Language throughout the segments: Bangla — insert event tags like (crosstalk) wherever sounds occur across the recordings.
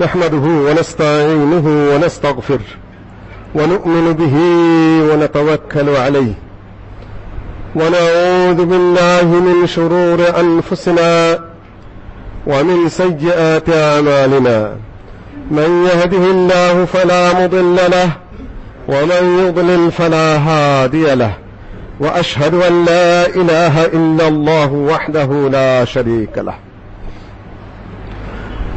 نحمده ونستعينه ونستغفر ونؤمن به ونتوكل عليه. ونعوذ بالله من شرور أنفسنا ومن سيئات أعمالنا. من يهده الله فلا مضل له ومن يضلل فلا هادي له. وأشهد أن لا إله إلا الله وحده لا شريك له.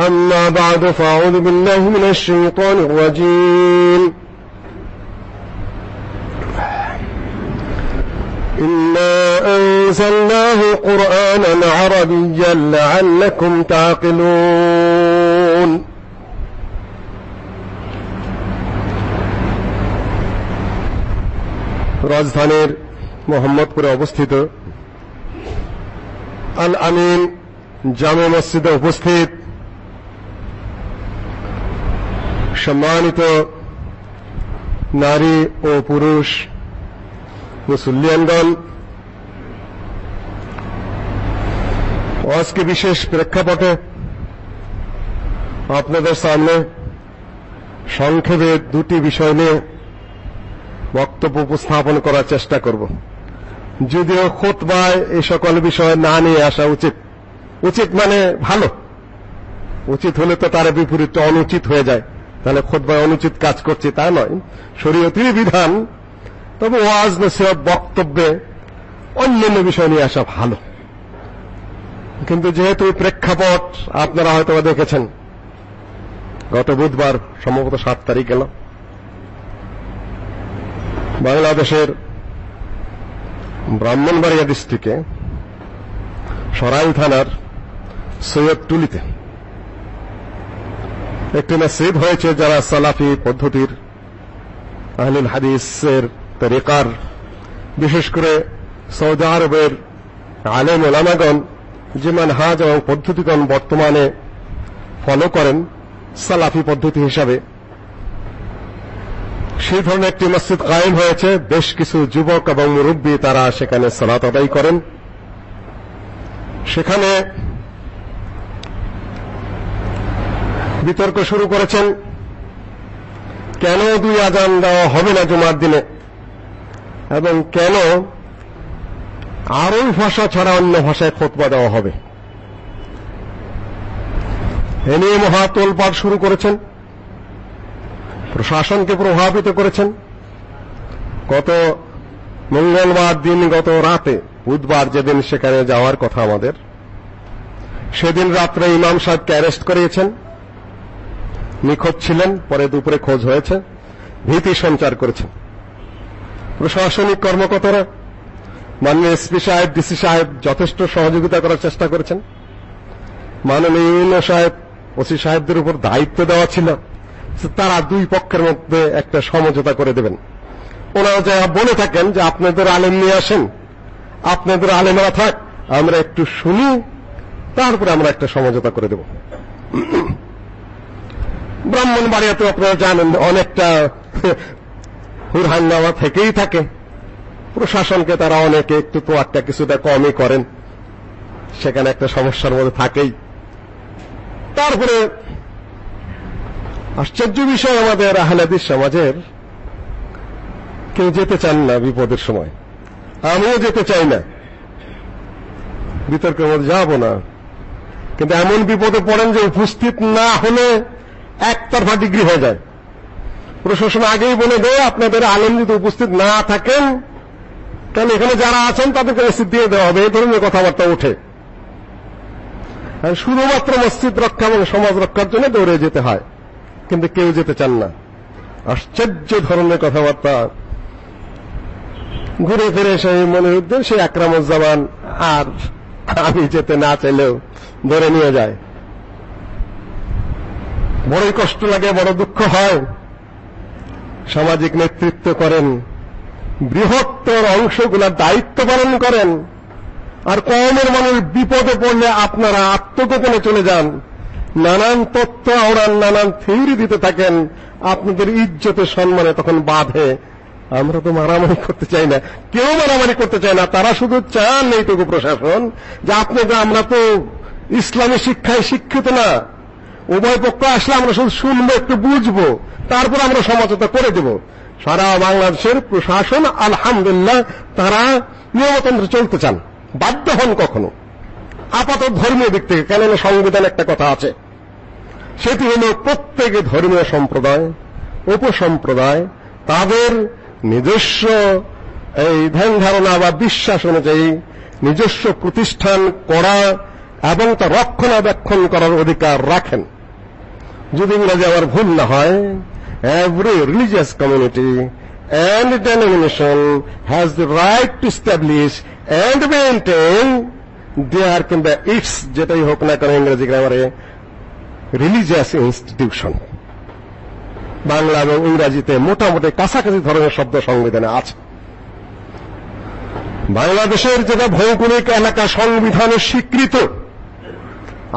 اما بعد فاعوذ بالله من الشيطان الرجيم انا انزلناه قرانا عربيا لعلكم تعقلون রাজধানীর মোহাম্মদপুরে অবস্থিত আল আমিন জামে মসজিদে উপস্থিত সম্মানিত নারী ও পুরুষ মুসল্লিয়ানগণ, আজকে বিশেষ প্রেক্ষাপটে আপনাদের সামনে সংক্ষেপে দুটি বিষয় নিয়ে বক্তব্য উপস্থাপন করার চেষ্টা করব। যদিও খোতবায় এই সকল বিষয় না নিয়ে আসা উচিত। উচিত মানে ভালো। উচিত হলে তো তার বিপরীত অনুচিত হয়ে যায়। তাহলে খোতবায় অনুচিত কাজ করছে তা নয়। শরীয়তির বিধান। তবে ওয়াজ, নসিহত, বক্তব্যে অন্যান্য বিষয় নিয়ে আসা ভালো। কিন্তু যেহেতু প্রেক্ষাপট আপনারা হয়তো দেখেছেন, গত বুধবার সম্ভবত সাত তারিখ গেল। বাংলাদেশের ব্রাহ্মণবাড়িয়া ডিস্ট্রিক্টে সরাইল থানার সৈয়দটুলিতে একটি মসজিদ হয়েছে যারা সালাফি পদ্ধতির আহলুল হাদিসের তরিকার। বিশেষ করে সৌদি আরবের আলেম ওলামাগণ যে মানহাজ এবং পদ্ধতিগণ বর্তমানে ফলো করেন সালাফি পদ্ধতি হিসাবে। সেই ধরনের একটি মসজিদ কায়েম হয়েছে, বেশ কিছু যুবক এবং মুরব্বী তারা সেখানে সালাত আদায় করেন। সেখানে বিতর্ক শুরু করেছেন। কেন দুই আজান দেওয়া হবে না জুমার দিনে? এবং কেন আরবি ভাষা ছাড়া অন্য ভাষায় খোতবা দেওয়া হবে? এ নিয়ে মহা তোলপাড় শুরু করেছেন। প্রশাসনকে প্রভাবিত করেছেন। গত মঙ্গলবার দিন, গত রাতে, বুধবার যেদিন সেখানে যাওয়ার কথা আমাদের, সেদিন রাত্রে ইমাম সাহেবকে অ্যারেস্ট করিয়েছেন। নিখোঁজ ছিলেন, পরে দুপুরে খোঁজ হয়েছে, ভীতি সঞ্চার করেছেন প্রশাসনিক কর্মকর্তারা, মাননীয় এসপি সাহেব, ডিসি সাহেব যথেষ্ট সহযোগিতা করার চেষ্টা করেছেন। মাননীয় ইউনো সাহেব, ওসি সাহেবদের উপর দায়িত্ব দেওয়া ছিল তারা দুই পক্ষের মধ্যে একটা সমঝোতা করে দেবেন। ওনারা যা বলে থাকেন যে আপনাদের আলেম নিয়ে আসেন, আপনাদের আলেমরা থাক, আমরা একটু শুনি, তারপরে আমরা একটা সমঝোতা করে দেব। ব্রাহ্মণবাড়িয়াতে আপনারা জানেন অনেকটা (laughs) হুরহান্নামা থেকেই থাকে। প্রশাসনকে তারা অনেকে একটু তো একটা কিছুটা কমই করেন। সেখানে একটা সমস্যার মধ্যে থাকেই। তারপরে আশ্চর্য বিষয় আমাদের আহলাদিস সমাজের, কেউ যেতে চান না বিপদের সময়। আমিও যেতে চাই না। বিতর্কের মধ্যে যাব না। কিন্তু এমন বিপদে পড়েন যে উপস্থিত না হলে একতরফা ডিগ্রি হয়ে যায়। প্রশাসন আগেই বলে দেয়, আপনাদের আলেম যদি উপস্থিত না থাকেন। তাহলে এখানে যারা আছেন, তাদেরকে মসজিদ দিয়ে দেওয়া হবে। এই ধরনের কথাবার্তা ওঠে। শুধুমাত্র মসজিদ রক্ষা এবং সমাজ রক্ষার জন্য দৌড়ে যেতে হয়। কিন্তু কেউ যেতে চান না। আশ্চর্য ধরনের কথাবার্তা। ঘুরে ফিরে সেই মনিরুদ্দিন সেই আকরামুজ্জামান আর আমি যেতে না চাইলেও ধরে নিয়ে যায়। বড়ই কষ্ট লাগে, বড় দুঃখ হয়। সামাজিক নেতৃত্ব করেন, বৃহত্তর অংশগুলোর দায়িত্ব পালন করেন। আর কমের মানুষ বিপদে পড়লে আপনারা আত্মগোপনে চলে যান। নানান তত্ত্ব আওড়ান, নানান থিওরি দিতে থাকেন। আপনাদের ইজ্জতে সম্মানে তখন বাধে। আমরা তো মারামারি করতে চাই না। কেউ মারামারি করতে চায় না। তারা শুধু চান এইটুকু প্রশাসন। যে আপনাদের আমরা তো ইসলামী শিক্ষায় শিক্ষিত না উভয় পক্ষ আসলে আমরা শুধু শুনব, একটু বুঝব। তারপর আমরা সমঝোতা করে দেব। সারা বাংলাদেশের প্রশাসন, আলহামদুলিল্লাহ, তারা নিয়মতন্ত্র চলতে চান। বাধ্য হন কখনো। আপাতত ধর্মীয় দিক থেকে, কেননা সংবিধান একটা কথা আছে। সেটি হল প্রত্যেক ধর্মীয় সম্প্রদায়, উপসম্প্রদায়, তাদের নিজস্ব এই ধ্যান ধারণা বা বিশ্বাস অনুযায়ী নিজস্ব প্রতিষ্ঠান করা এবং তা রক্ষণাবেক্ষণ করার অধিকার রাখেন। যদি ইংরেজি আমার ভুল না হয়, every religious community and denomination has the right to establish and maintain their কিংবা ইটস যেটাই হোক না কেন ইংরেজি গ্রামারে রিলিজিয়াস ইনস্টিটিউশন বাংলা এবং ইংরাজিতে মোটামুটি কাছাকাছি ধরনের শব্দ সংবিধানে আছে। বাংলাদেশের যেটা ভৌগোলিক এলাকা সংবিধানে স্বীকৃত,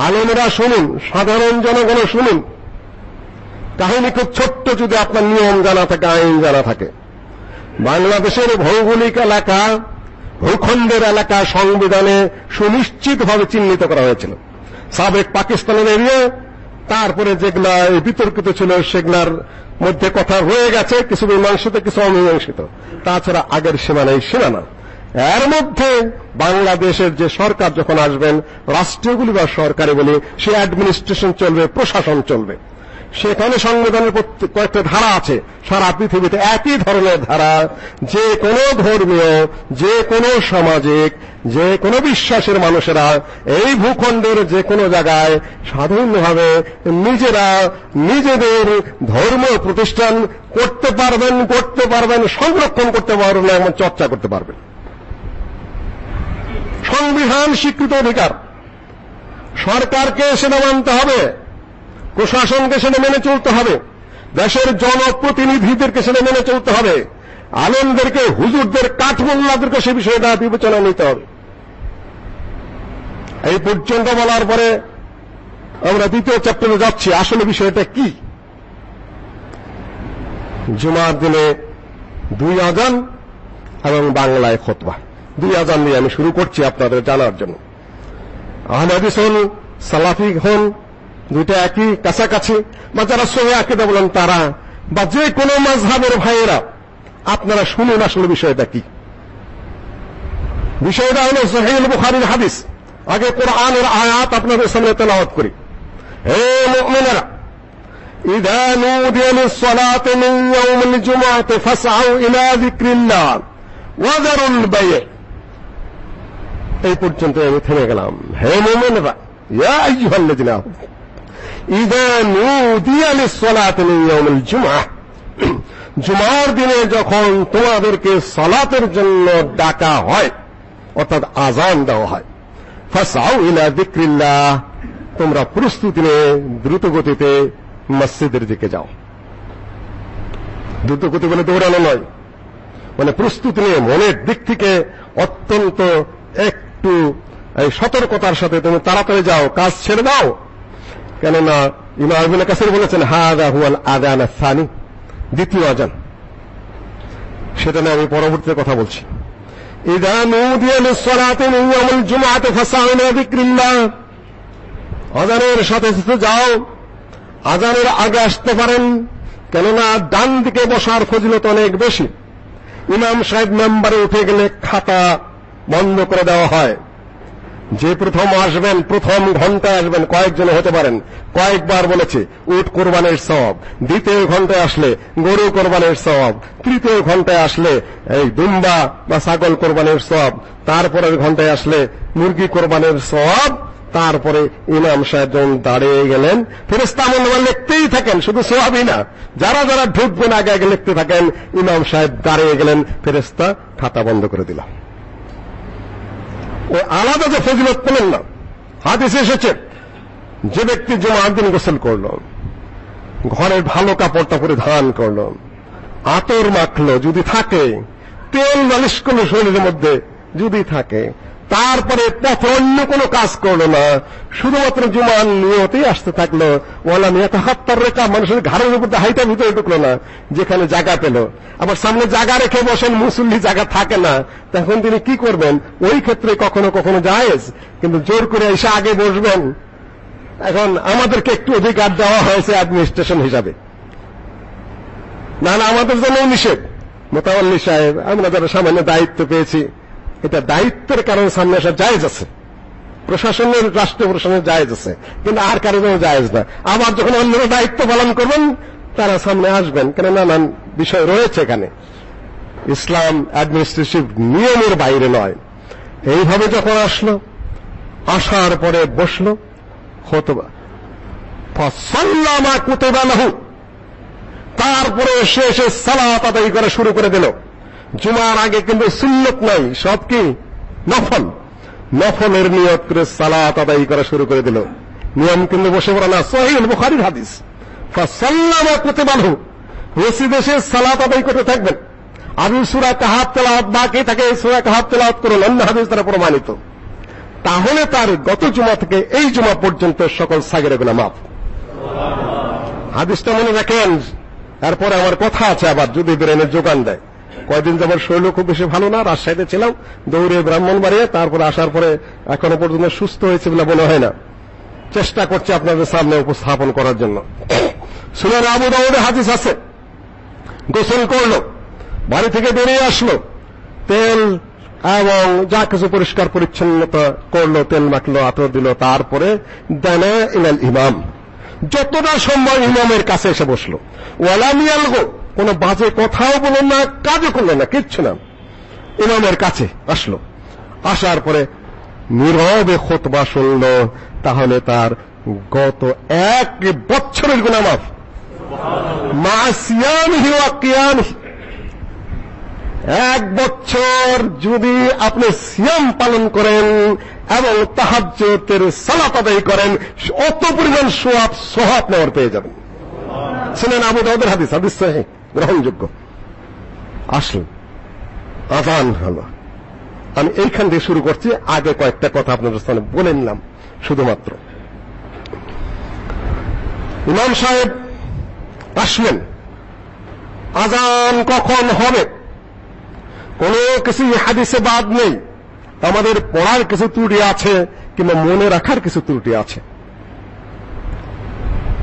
আলেমেরা শুনুন, সাধারণ জনগণ শুনুন কাহিনী খুব ছোট্ট যদি আপনার নিয়ম জানা থাকে, আইন জানা থাকে। বাংলাদেশের ভৌগোলিক এলাকা, ভূখণ্ডের এলাকা, সংবিধানে সুনিশ্চিতভাবে চিহ্নিত করা হয়েছিল। সাবেক পাকিস্তানের এরিয়া, তারপরে যেগুলা বিতর্কিত ছিল, সেগুলার মধ্যে কথা রয়ে গেছে, কিছু মীমাংসিত, কিছু অমীমাংসিত। তাছাড়া আগের সীমানা এই সীমানা এর মধ্যে বাংলাদেশের যে সরকার যখন আসবেন রাষ্ট্রীয়গুলি বা সরকারি বলি, সে অ্যাডমিনিস্ট্রেশন চলবে, প্রশাসন চলবে। সেখানে সংবিধানের কয়েকটা ধারা আছে। সারা পৃথিবীতে একই ধরনের ধারা। যে কোনো ধর্মীয়, যে কোনো সামাজিক, যে কোনো বিশ্বাসের মানুষেরা এই ভূখণ্ডের যে কোনো জায়গায় স্বাধীনভাবে নিজেরা নিজেদের ধর্ম প্রতিষ্ঠান করতে পারবেন করতে পারবেন, সংরক্ষণ করতে পারবেন এবং চর্চা করতে পারবেন। সংবিধান স্বীকৃত অধিকার। সরকারকে সেটা মানতে হবে। প্রশাসনকে সেটা মেনে চলতে হবে। দেশের জনপ্রতিনিধিদেরকে সেটা মেনে চলতে হবে। আলমদেরকে হুজুরদের কাঠমোল্লাদেরকে সে বিষয়টা বিবেচনা নিতে হবে। এই পর্যন্ত বলার পরে আমরা দ্বিতীয় চ্যাপ্টারে যাচ্ছি। আসলে বিষয়টা কি? জুমার দিনে দুই আজান এবং বাংলায় খতবা। দুই আজান নিয়ে আমি শুরু করছি আপনাদের জানার জন্য। আহমদিস হন সালাফি হন দুইটা একই কাছাকাছি। বা যারা সহি আকিদা বলেন তারা। বা যে কোনো মাঝহাবের ভাইয়েরা, আপনারা শুনুন আসলে বিষয়টা কি। বিষয়টা হল সহিহ বুখারির হাদিস। আগে কোরআনের আয়াত আপনাদের সামনে তেলাওয়াত করি। হে মুমিনেরা, ইদা নুদিয়া লিস-সালাতি মিন ইয়াউমিল ফাসআউ ইলা ওয়া যারুল এই পর্যন্ত আমি থেমে গেলাম। হে মুমিনেরা, ইয়া আইয়ুহাল্লাযিনা আমানু। ইদা ইয়াউমিল জুমআহ জুমার দিনে যখন তোমাদেরকে সালাতের জন্য ডাকা হয় অর্থাৎ আজান দেওয়া হয় ফাসাউ ইলা যিকরিল্লাহ তোমরা প্রস্তুতি নিয়ে দ্রুত গতিতে মসজিদের দিকে যাও দ্রুত গতি বলে দৌড়ানো নয় মানে প্রস্তুতি নিয়ে মনের দিক থেকে অত্যন্ত একটু সতর্কতার সাথে তুমি তাড়াতাড়ি যাও কাজ ছেড়ে দাও। কেননা ইমাম ইবনে কাসির বলেছেন হাদা হুয়াল আযান আস-সানি দ্বিতীয় আজান সেটা নিয়ে আমি পরবর্তীতে কথা বলছি। ইদা নুদিয়া লিস-সালাতি মিন ইয়াউমিল জুমআতি ফাসাউ যিকরিল্লাহ আজানের সাথে সাথে যাও আজানের আগে আসতে পারেন, কেননা ডান দিকে বসার ফজিলত অনেক বেশি। ইমাম সাহেব মেম্বারে উঠে গেলে খাতা বন্ধ করে দেওয়া হয়। যে প্রথম আসবেন, প্রথম ঘন্টায় আসবেন, কয়েকজন হতে পারেন। কয়েকবার বলেছে, উট কোরবানের সওয়াব। দ্বিতীয় ঘন্টায় আসলে গরু কোরবানের সওয়াব। তৃতীয় ঘন্টায় আসলে এই দুম্বা বা ছাগল কোরবানের সওয়াব। তারপরের ঘন্টায় আসলে মুরগি কোরবানের সওয়াব। তারপরে ইমাম সাহেব যখন দাঁড়িয়ে গেলেন ফেরেস্তা আমল লিখতেই থাকেন, শুধু সোয়াবই না। যারা যারা ঢুকবেন, আগে আগে লিখতে থাকেন, ইমাম সাহেব দাঁড়িয়ে গেলেন ফেরেস্তা খাতা বন্ধ করে দিলাম ও আলাদা যে ফজিলত পেলেন না, হাদিসে এসেছে, যে ব্যক্তি জুমার দিন গোসল করল, ঘরের ভালো কাপড়টা পরে ধান করল, আতর মাখলো যদি থাকে, তেল মালিশ করল শরীরের মধ্যে যদি থাকে তারপরে পথে অন্য কোনো কাজ করল না। শুধুমাত্র জুমান নিয়তেই আসতে থাকল। ওয়ালা নিয়ত হাত্তার রেখা মানুষের ঘাড়ের উপর হাইটা ভিতরে ঢুকলো না, যেখানে জায়গা পেল। আবার সামনে জায়গা রেখে বসেন মুসল্লি, জায়গা থাকে না। তখন তিনি কি করবেন? ওই ক্ষেত্রে কখনো কখনো জায়েজ। কিন্তু জোর করে এসে আগে বসবেন। এখন আমাদেরকে একটু অধিকার দেওয়া হয়েছে অ্যাডমিনিস্ট্রেশন হিসাবে। না না, আমাদের জন্য নিষেধ। মোতাবল্লি সাহেব, আমরা যারা সামান্য দায়িত্ব পেয়েছি এটা দায়িত্বের কারণে সামনে আসা জায়েজ আছে। প্রশাসনের রাষ্ট্র প্রশাসনের জায়েজ আছে। কিন্তু আর কারণেও জায়েজ না। আবার যখন অন্যরা দায়িত্ব পালন করবেন, তারা সামনে আসবেন। কেন নানান বিষয় রয়েছে এখানে। ইসলাম অ্যাডমিনিস্ট্রেটিভ নিয়মের বাইরে নয়। এইভাবে যখন আসলো, আসার পরে বসল ফাসাল্লামা কুতিবা লাহু তারপরে সে এসে সালাত আদায় করা শুরু করে দিল। জুমার আগে কিন্তু সুন্নত নাই, সব কি? নফল। নফলের নিয়ত করে সালাত আদায় করা শুরু করে দিল। নিয়ম কিন্তু বসে পড়া না, সহিহ বুখারীর হাদিস। ফাসাল্লামা কুতিবা লাহু রসিদ এসে সালাত আদায় করতে থাকবেন। আমি সূরা তেলাওয়াত বাকি থাকে সূরা তেলাওয়াত হাদিস দ্বারা প্রমাণিত। তাহলে তার গত জুমা থেকে এই জুমা পর্যন্ত সকল সাগের গুনাহ মাফ। হাদিসটা মনে রাখেন তারপরে আমার কথা আছে আবার, যদি ব্রেনের যোগান দেয়। কয়দিন যাবার শরীর খুব বেশি ভালো না, রাজশাহীতে ছিলাম, দৌড়ে ব্রাহ্মণবাড়িয়া, তারপরে আসার পরে এখনও পর্যন্ত সুস্থ হয়েছে বলে মনে হয় না। চেষ্টা করছি আপনাদের সামনে উপস্থাপন করার জন্য। সুনান আবু দাউদে হাদিস আছে। গোসল করল, বাড়ি থেকে বেরিয়ে আসলো, তেল এবং যা কিছু পরিষ্কার পরিচ্ছন্নতা করল, তেল মাখলো, আতর দিল, তারপরে দানা ইমাম। যতটা সম্ভব ইমামের কাছে এসে বসল। ওয়ালাম ইয়ালগো কোনো বাজে কথাও বলল না, কাজও করল না, কিচ্ছু না। ইমামের কাছে আসলো। আসার পরে নীরবে খুতবা শুনলো, তাহলে তার গত এক বছরের গুনাহ মাফ। ওয়া এক বছর যদি আপনি সিয়াম পালন করেন এবং তাহাজ্জুদের সালাত আদায় করেন, অত পরিমাণ সোয়াব, সোহাব নেওয়ার পেয়ে যাবেন। শুনেন আবু দাউদের হাদিস হাদিস সহিহ গ্রহণযোগ্য। আসলেন। আজান হলো। আমি এইখান থেকে শুরু করছি। আগে কয়েকটা কথা আপনাদের সামনে বলে নিলাম, শুধুমাত্র। ইমাম সাহেব আসলেন। আজান কখন হবে? কোনো কিছু হাদিসে বাদ নেই। আমাদের পড়ার কিছু ত্রুটি আছে কিংবা মনে রাখার কিছু ত্রুটি আছে।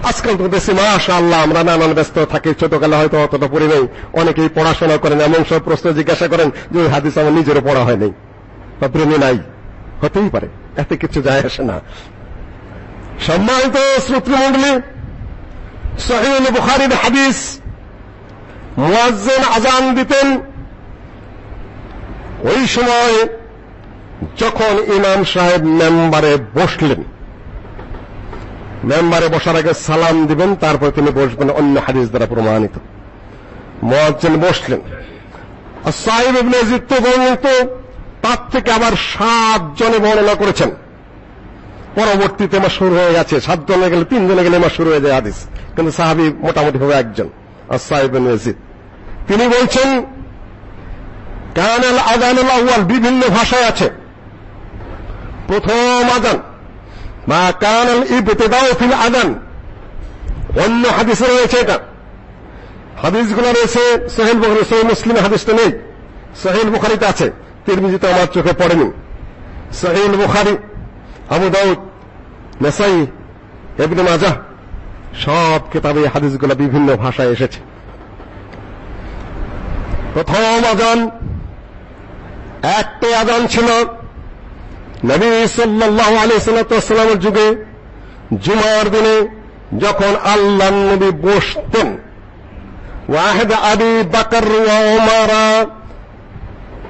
আজকাল তো দেশে মাশা আল্লাহ আমরা নানান ব্যস্ত থাকি, ছোটকালে হয়তো অতটা পড়ি নেই। অনেকেই পড়াশোনা করেন, এমন সব প্রশ্ন জিজ্ঞাসা করেন যে ওই হাদিস আমার নিজেরও পড়া হয় নাই বা প্রেমে নাই। হতেই পারে, এতে কিছু যায় আসে না। সম্মানিত শ্রোতৃমণ্ডলী, সহিহ বুখারীর হাদিস, মুয়াজ্জিন আজান দিতেন, ওই সময় যখন ইমাম সাহেব মেম্বারে বসলেন মেম্বারে বসার আগে সালাম দিবেন, তারপর তিনি বসবেন, অন্য হাদিস দ্বারা প্রমাণিত। মুয়াজ্জিন বসলেন। সাহেব ইবনে ইয়াজিদ তো বর্ণিত তার থেকে আবার সাত জনে বর্ণনা করেছেন। পরবর্তীতে আমার শুরু হয়ে গেছে। সাত জনে গেলে তিন জনে গেলে আমার শুরু হয়ে যায় হাদিস। কিন্তু সাহাবী মোটামুটি হবে একজন সাহেব ইবনে ইয়াজিদ তিনি বলছেন, কানাল আজানুল আউয়াল বিভিন্ন ভাষায় আছে। প্রথম আজান মা কানাল ইবতিদাউ ফিল আজান অন্য হাদিসে রয়েছে এটা। হাদিসগুলো রয়েছে, সহিহ বুখারী, সহিহ মুসলিম হাদিসটা নেই। সহিহ বুখারীতে আছে, তিরমিজিতে আমার চোখে পড়েনি। সহিহ বুখারী, আবু দাউদ, নাসাই, ইবনে মাজাহ, সব কিতাবে হাদিসগুলো বিভিন্ন ভাষায় এসেছে। প্রথম আজান, একটাই আজান ছিল। নবী সাল্লাল্লাহু আলাইহি সাল্লামের যুগে, জুমার দিনে যখন আল্লাহ নবী বসতেন, ওয়াহিদ আবি বকর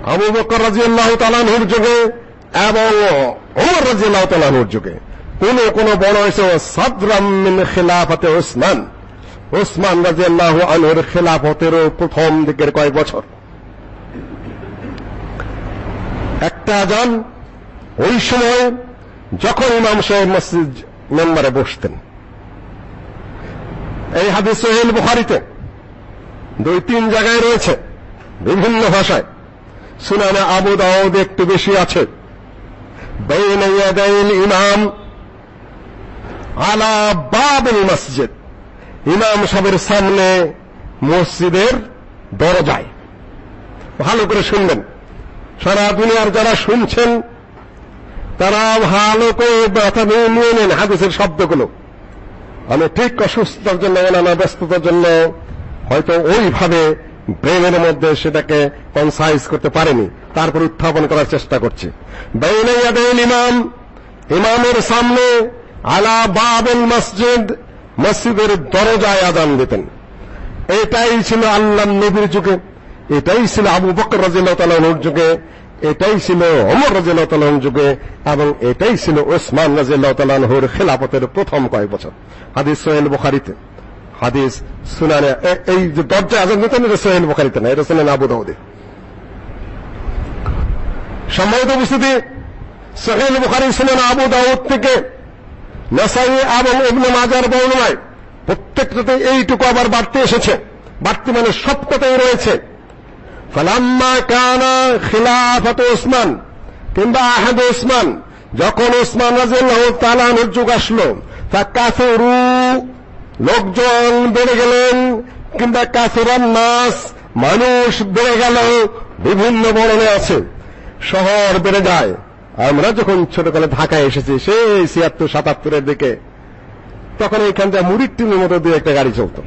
আবু বকর রাদিয়াল্লাহু তাআলার যুগে এবং ওমর রাদিয়াল্লাহু তাআলার যুগে, কোন কোন বড় হয়েছে, সাদরাম মিন খিলাফতে উসমান। উসমান রাদিয়াল্লাহু আনহুর খিলাফতের প্রথম দিকের কয়েক বছর। একটা আজান ওই সময় যখন ইমাম সাহেব মসজিদ মেম্বারে বসতেন, এই হাদিস সোহেল বুখারীতে দুই তিন জায়গায় রয়েছে, বিভিন্ন ভাষায়। সুনানে আবু দাউদ একটু বেশি আছে। বাইনা ইয়াদাইল ইমাম আলা বাবিল মসজিদ। ইমাম সাহেবের সামনে মসজিদের দরজায়। ভালো করে শুনবেন। সারা দুনিয়ার যারা শুনছেন তারা ভালো করে মাথা নিয়ে নেন, হাদিসের শব্দগুলো। আমি ঠিক অসুস্থতার জন্য, নানা ব্যস্ততার জন্য হয়তো ওইভাবে ব্রেনের মধ্যে সেটাকে কনসাইজ করতে পারেনি। তারপর উত্থাপন করার চেষ্টা করছি। বাইনা ইমাম, ইমামের সামনে আলা বাবুল মসজিদ, মসজিদের দরজায় আজান দিতেন। এটাই ছিল আল্লাহ নবীর যুগে, এটাই ছিল আবু বকর রাদিয়াল্লাহু তাআলার যুগে এটাই ছিল ওমর রাদিয়াল্লাহু তাআলার যুগে এবং এটাই ছিল ওসমান রাদিয়াল্লাহু তাআলার খেলাফতের প্রথম কয়েক বছর। হাদিস সহিহ বুখারীতে। হাদিস সুনানে এই যে দরজা আজান দিতেন এটা সহিহ বুখারীতে না এটা সুনান আবু দাউদে। সম্মানিত উপস্থিতি, সহিহ বুখারী, সুনান আবু দাউদ থেকে নাসাই এবং ইবনে মাজার বর্ণনায় প্রত্যেকটাতে এইটুকু আবার বাড়তে এসেছে। বাড়তি মানে সবটাতেই রয়েছে। ফালাম্মা কানা খিলাফত ওসমান কিংবা আহাদ ওসমান যখন ওসমান রাদিয়াল্লাহু তাআলা যুগ আসলো, ফাকাসুরু, লোকজন বেড়ে গেলেন, কিংবা কাসুরান নাস, মানুষ বেড়ে গেল, বিভিন্ন বর্ণনে আছে। শহর বেড়ে যায়। আমরা যখন ছোটকালে ঢাকায় এসেছি, সেই ছিয়াত্তর, সাতাত্তরের দিকে, তখন এইখান থেকে মুড়ির টিনের মতো দিয়ে একটা গাড়ি চলত।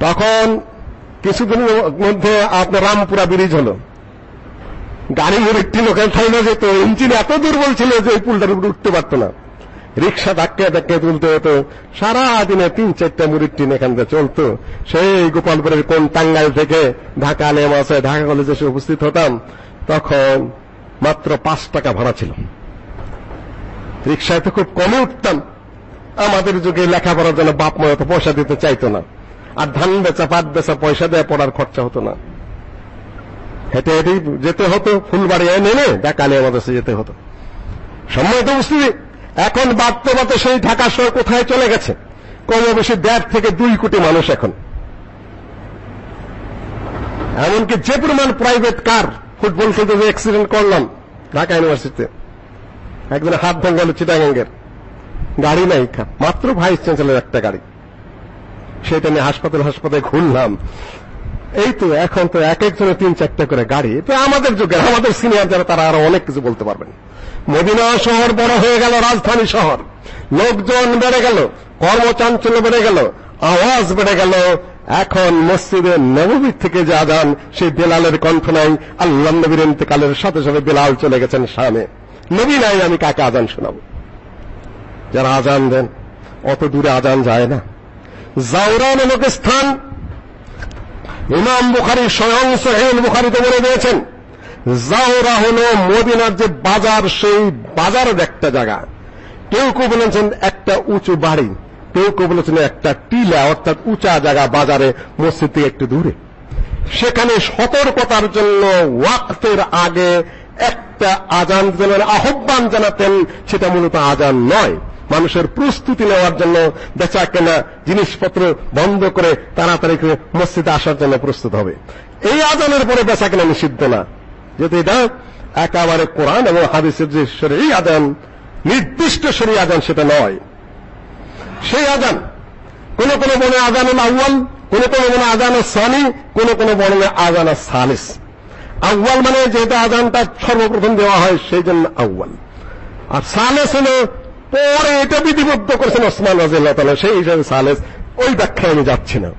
তখন কিছুদিনের মধ্যে আপনার রামপুরা ব্রিজ হলো। গাড়ি মুড়ির টিন ওখানে থাইলে যেত, ইঞ্জিন এত দুর্বল ছিল যে ওই পুলটার উপরে উঠতে পারত না। রিক্সা ধাক্কে ধাক্কে তুলতে হতো। সারা দিনে তিন চারটা মুড়ির টিন এখান থেকে চলতো। সেই গোপালপুরের কোন টাঙ্গাইল থেকে ঢাকা আছে ঢাকা কলেজে এসে উপস্থিত হতাম, তখন মাত্র পাঁচ টাকা ভাড়া ছিল। রিক্সায় তো খুব কমে উঠতাম। আমাদের যুগে লেখাপড়ার জন্য বাপ মা তো পয়সা দিতে চাইতো না। আর ধান বেচা, পাট বেচা, পয়সা দেয় পড়ার খরচা হতো না। হেঁটে হেঁটে যেতে হতো, ফুলবাড়ি এনে ডাকালে আমাদের যেতে হতো। সম্মানিত উপস্থিতি এখন বাড়তে সেই ঢাকা শহর কোথায় চলে গেছে? কমে বেশি দেড় থেকে দুই কোটি মানুষ এখন। এমনকি যে পরিমাণ প্রাইভেট কার ফুটবল খেলতে যে অ্যাক্সিডেন্ট করলাম ঢাকা ইউনিভার্সিটিতে একদিন হাত ভাঙ্গল চিটাগাঙ্গের। গাড়ি নাই মাত্র ভাইস চ্যান্সেলর একটা গাড়ি। সেটা নিয়ে হাসপাতাল, হাসপাতালে ঘুরলাম। এই তো এখন তো এক একজনের তিন চারটা করে গাড়ি। তো আমাদের যুগে আমাদের সিনিয়র যারা, তারা আরও অনেক কিছু বলতে পারবেন। মদিনা শহর বড় হয়ে গেল, রাজধানী শহর। লোকজন বেড়ে গেল, কর্মচাঞ্চল্য বেড়ে গেল, আওয়াজ বেড়ে গেল। এখন মসজিদে নববী থেকে যে আজান, সেই বেলালের কণ্ঠ নাই। আল্লাহ নবীর ইন্তেকালের সাথে সাথে বেলাল চলে গেছেন শামে। নবী নাই, আমি কাকে আজান শোনাবো? যারা আজান দেন, অত দূরে আজান যায় না। জাউরা নামক স্থান। ইমাম বুখারী স্বয়ং সহিহ বুখারীতে বলে দিয়েছেন জাউরা হলো মদিনার যে বাজার, সেই বাজারের একটা জায়গা। কেউ কেউ বলেছেন একটা উঁচু বাড়ি, কেউ কেউ বলেছেন একটা টিলা, অর্থাৎ উঁচা জায়গা বাজারে, মসজিদ থেকে একটু দূরে। সেখানে সতর্কতার জন্য ওয়াক্তের আগে একটা আজান যেন আহ্বান জানাতেন, সেটা মূলত আজান নয়। মানুষের প্রস্তুতি নেওয়ার জন্য বেচা কেনা জিনিসপত্র বন্ধ করে তাড়াতাড়ি করে মসজিদে আসার জন্য প্রস্তুত হবে। এই আজানের পরে বেচা কেনা নিষিদ্ধ না। যেহেতু এটা একেবারে কোরআন এবং হাদিসের যে শরীর আজান, নির্দিষ্ট শরীর আজান সেটা নয়। সেই আজান, কোন কোন বনে আজান আউয়াল, কোন কোন বনে আজান সানি, কোন কোন বনে আজান সালিস। আউয়াল মানে যেহেতু আজানটা সর্বপ্রথম দেওয়া হয়, সেই জন্য আউয়াল। আর সালেস হলো পরে এটা বিধিবদ্ধ করেছেন ওসমান রাজিয়াল্লাহু তাআলা, সেই হিসাবে সালেস, ওই ব্যাখ্যায় আমি যাচ্ছি না।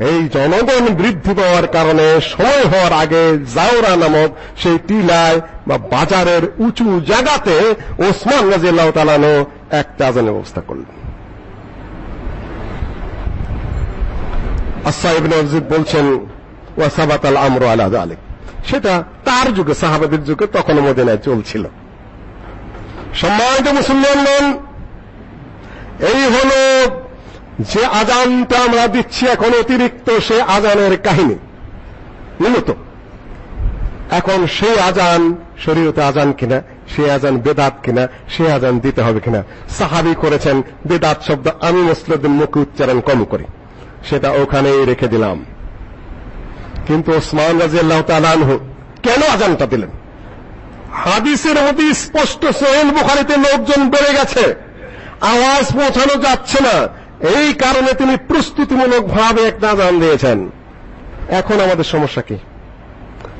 এই জনগণ বৃদ্ধি পাওয়ার কারণে সময় হওয়ার আগে জাওরা নামক সেই টিলায় বা বাজারের উঁচু জায়গাতে ওসমান রাজিয়াল্লাহু তাআলা একটা আজানের ব্যবস্থা করলেন। আসা বলছেন ওয়াসাবাত আল আমরু আলা যালিক। সেটা তার যুগে, সাহাবাদের যুগে তখন মদিনায় চলছিল। সম্মানিত মুসলমানগণ, এই হলো যে আজানটা আমরা দিচ্ছি এখন অতিরিক্ত সে আজানের কাহিনী মূলত এখন সেই আজান শরীয়তে আজান কিনা সে আজান বেদাত কিনা সে আজান দিতে হবে কিনা। সাহাবি করেছেন, বেদাত শব্দ আমি মুসলিমদের মুখে উচ্চারণ কম করি। সেটা ওখানেই রেখে দিলাম। কিন্তু ওসমান রাজিয়াল্লাহু তাআলা আনহু কেন আজানটা দিলেন? হাদিসের মধ্যে স্পষ্ট সোহেল বুখারীতে লোকজন বেড়ে গেছে। আওয়াজ পৌঁছানো যাচ্ছে না। এই কারণে তিনি প্রস্তুতিমূলক ভাবে একটা আজান দিয়েছেন। এখন আমাদের সমস্যা কি?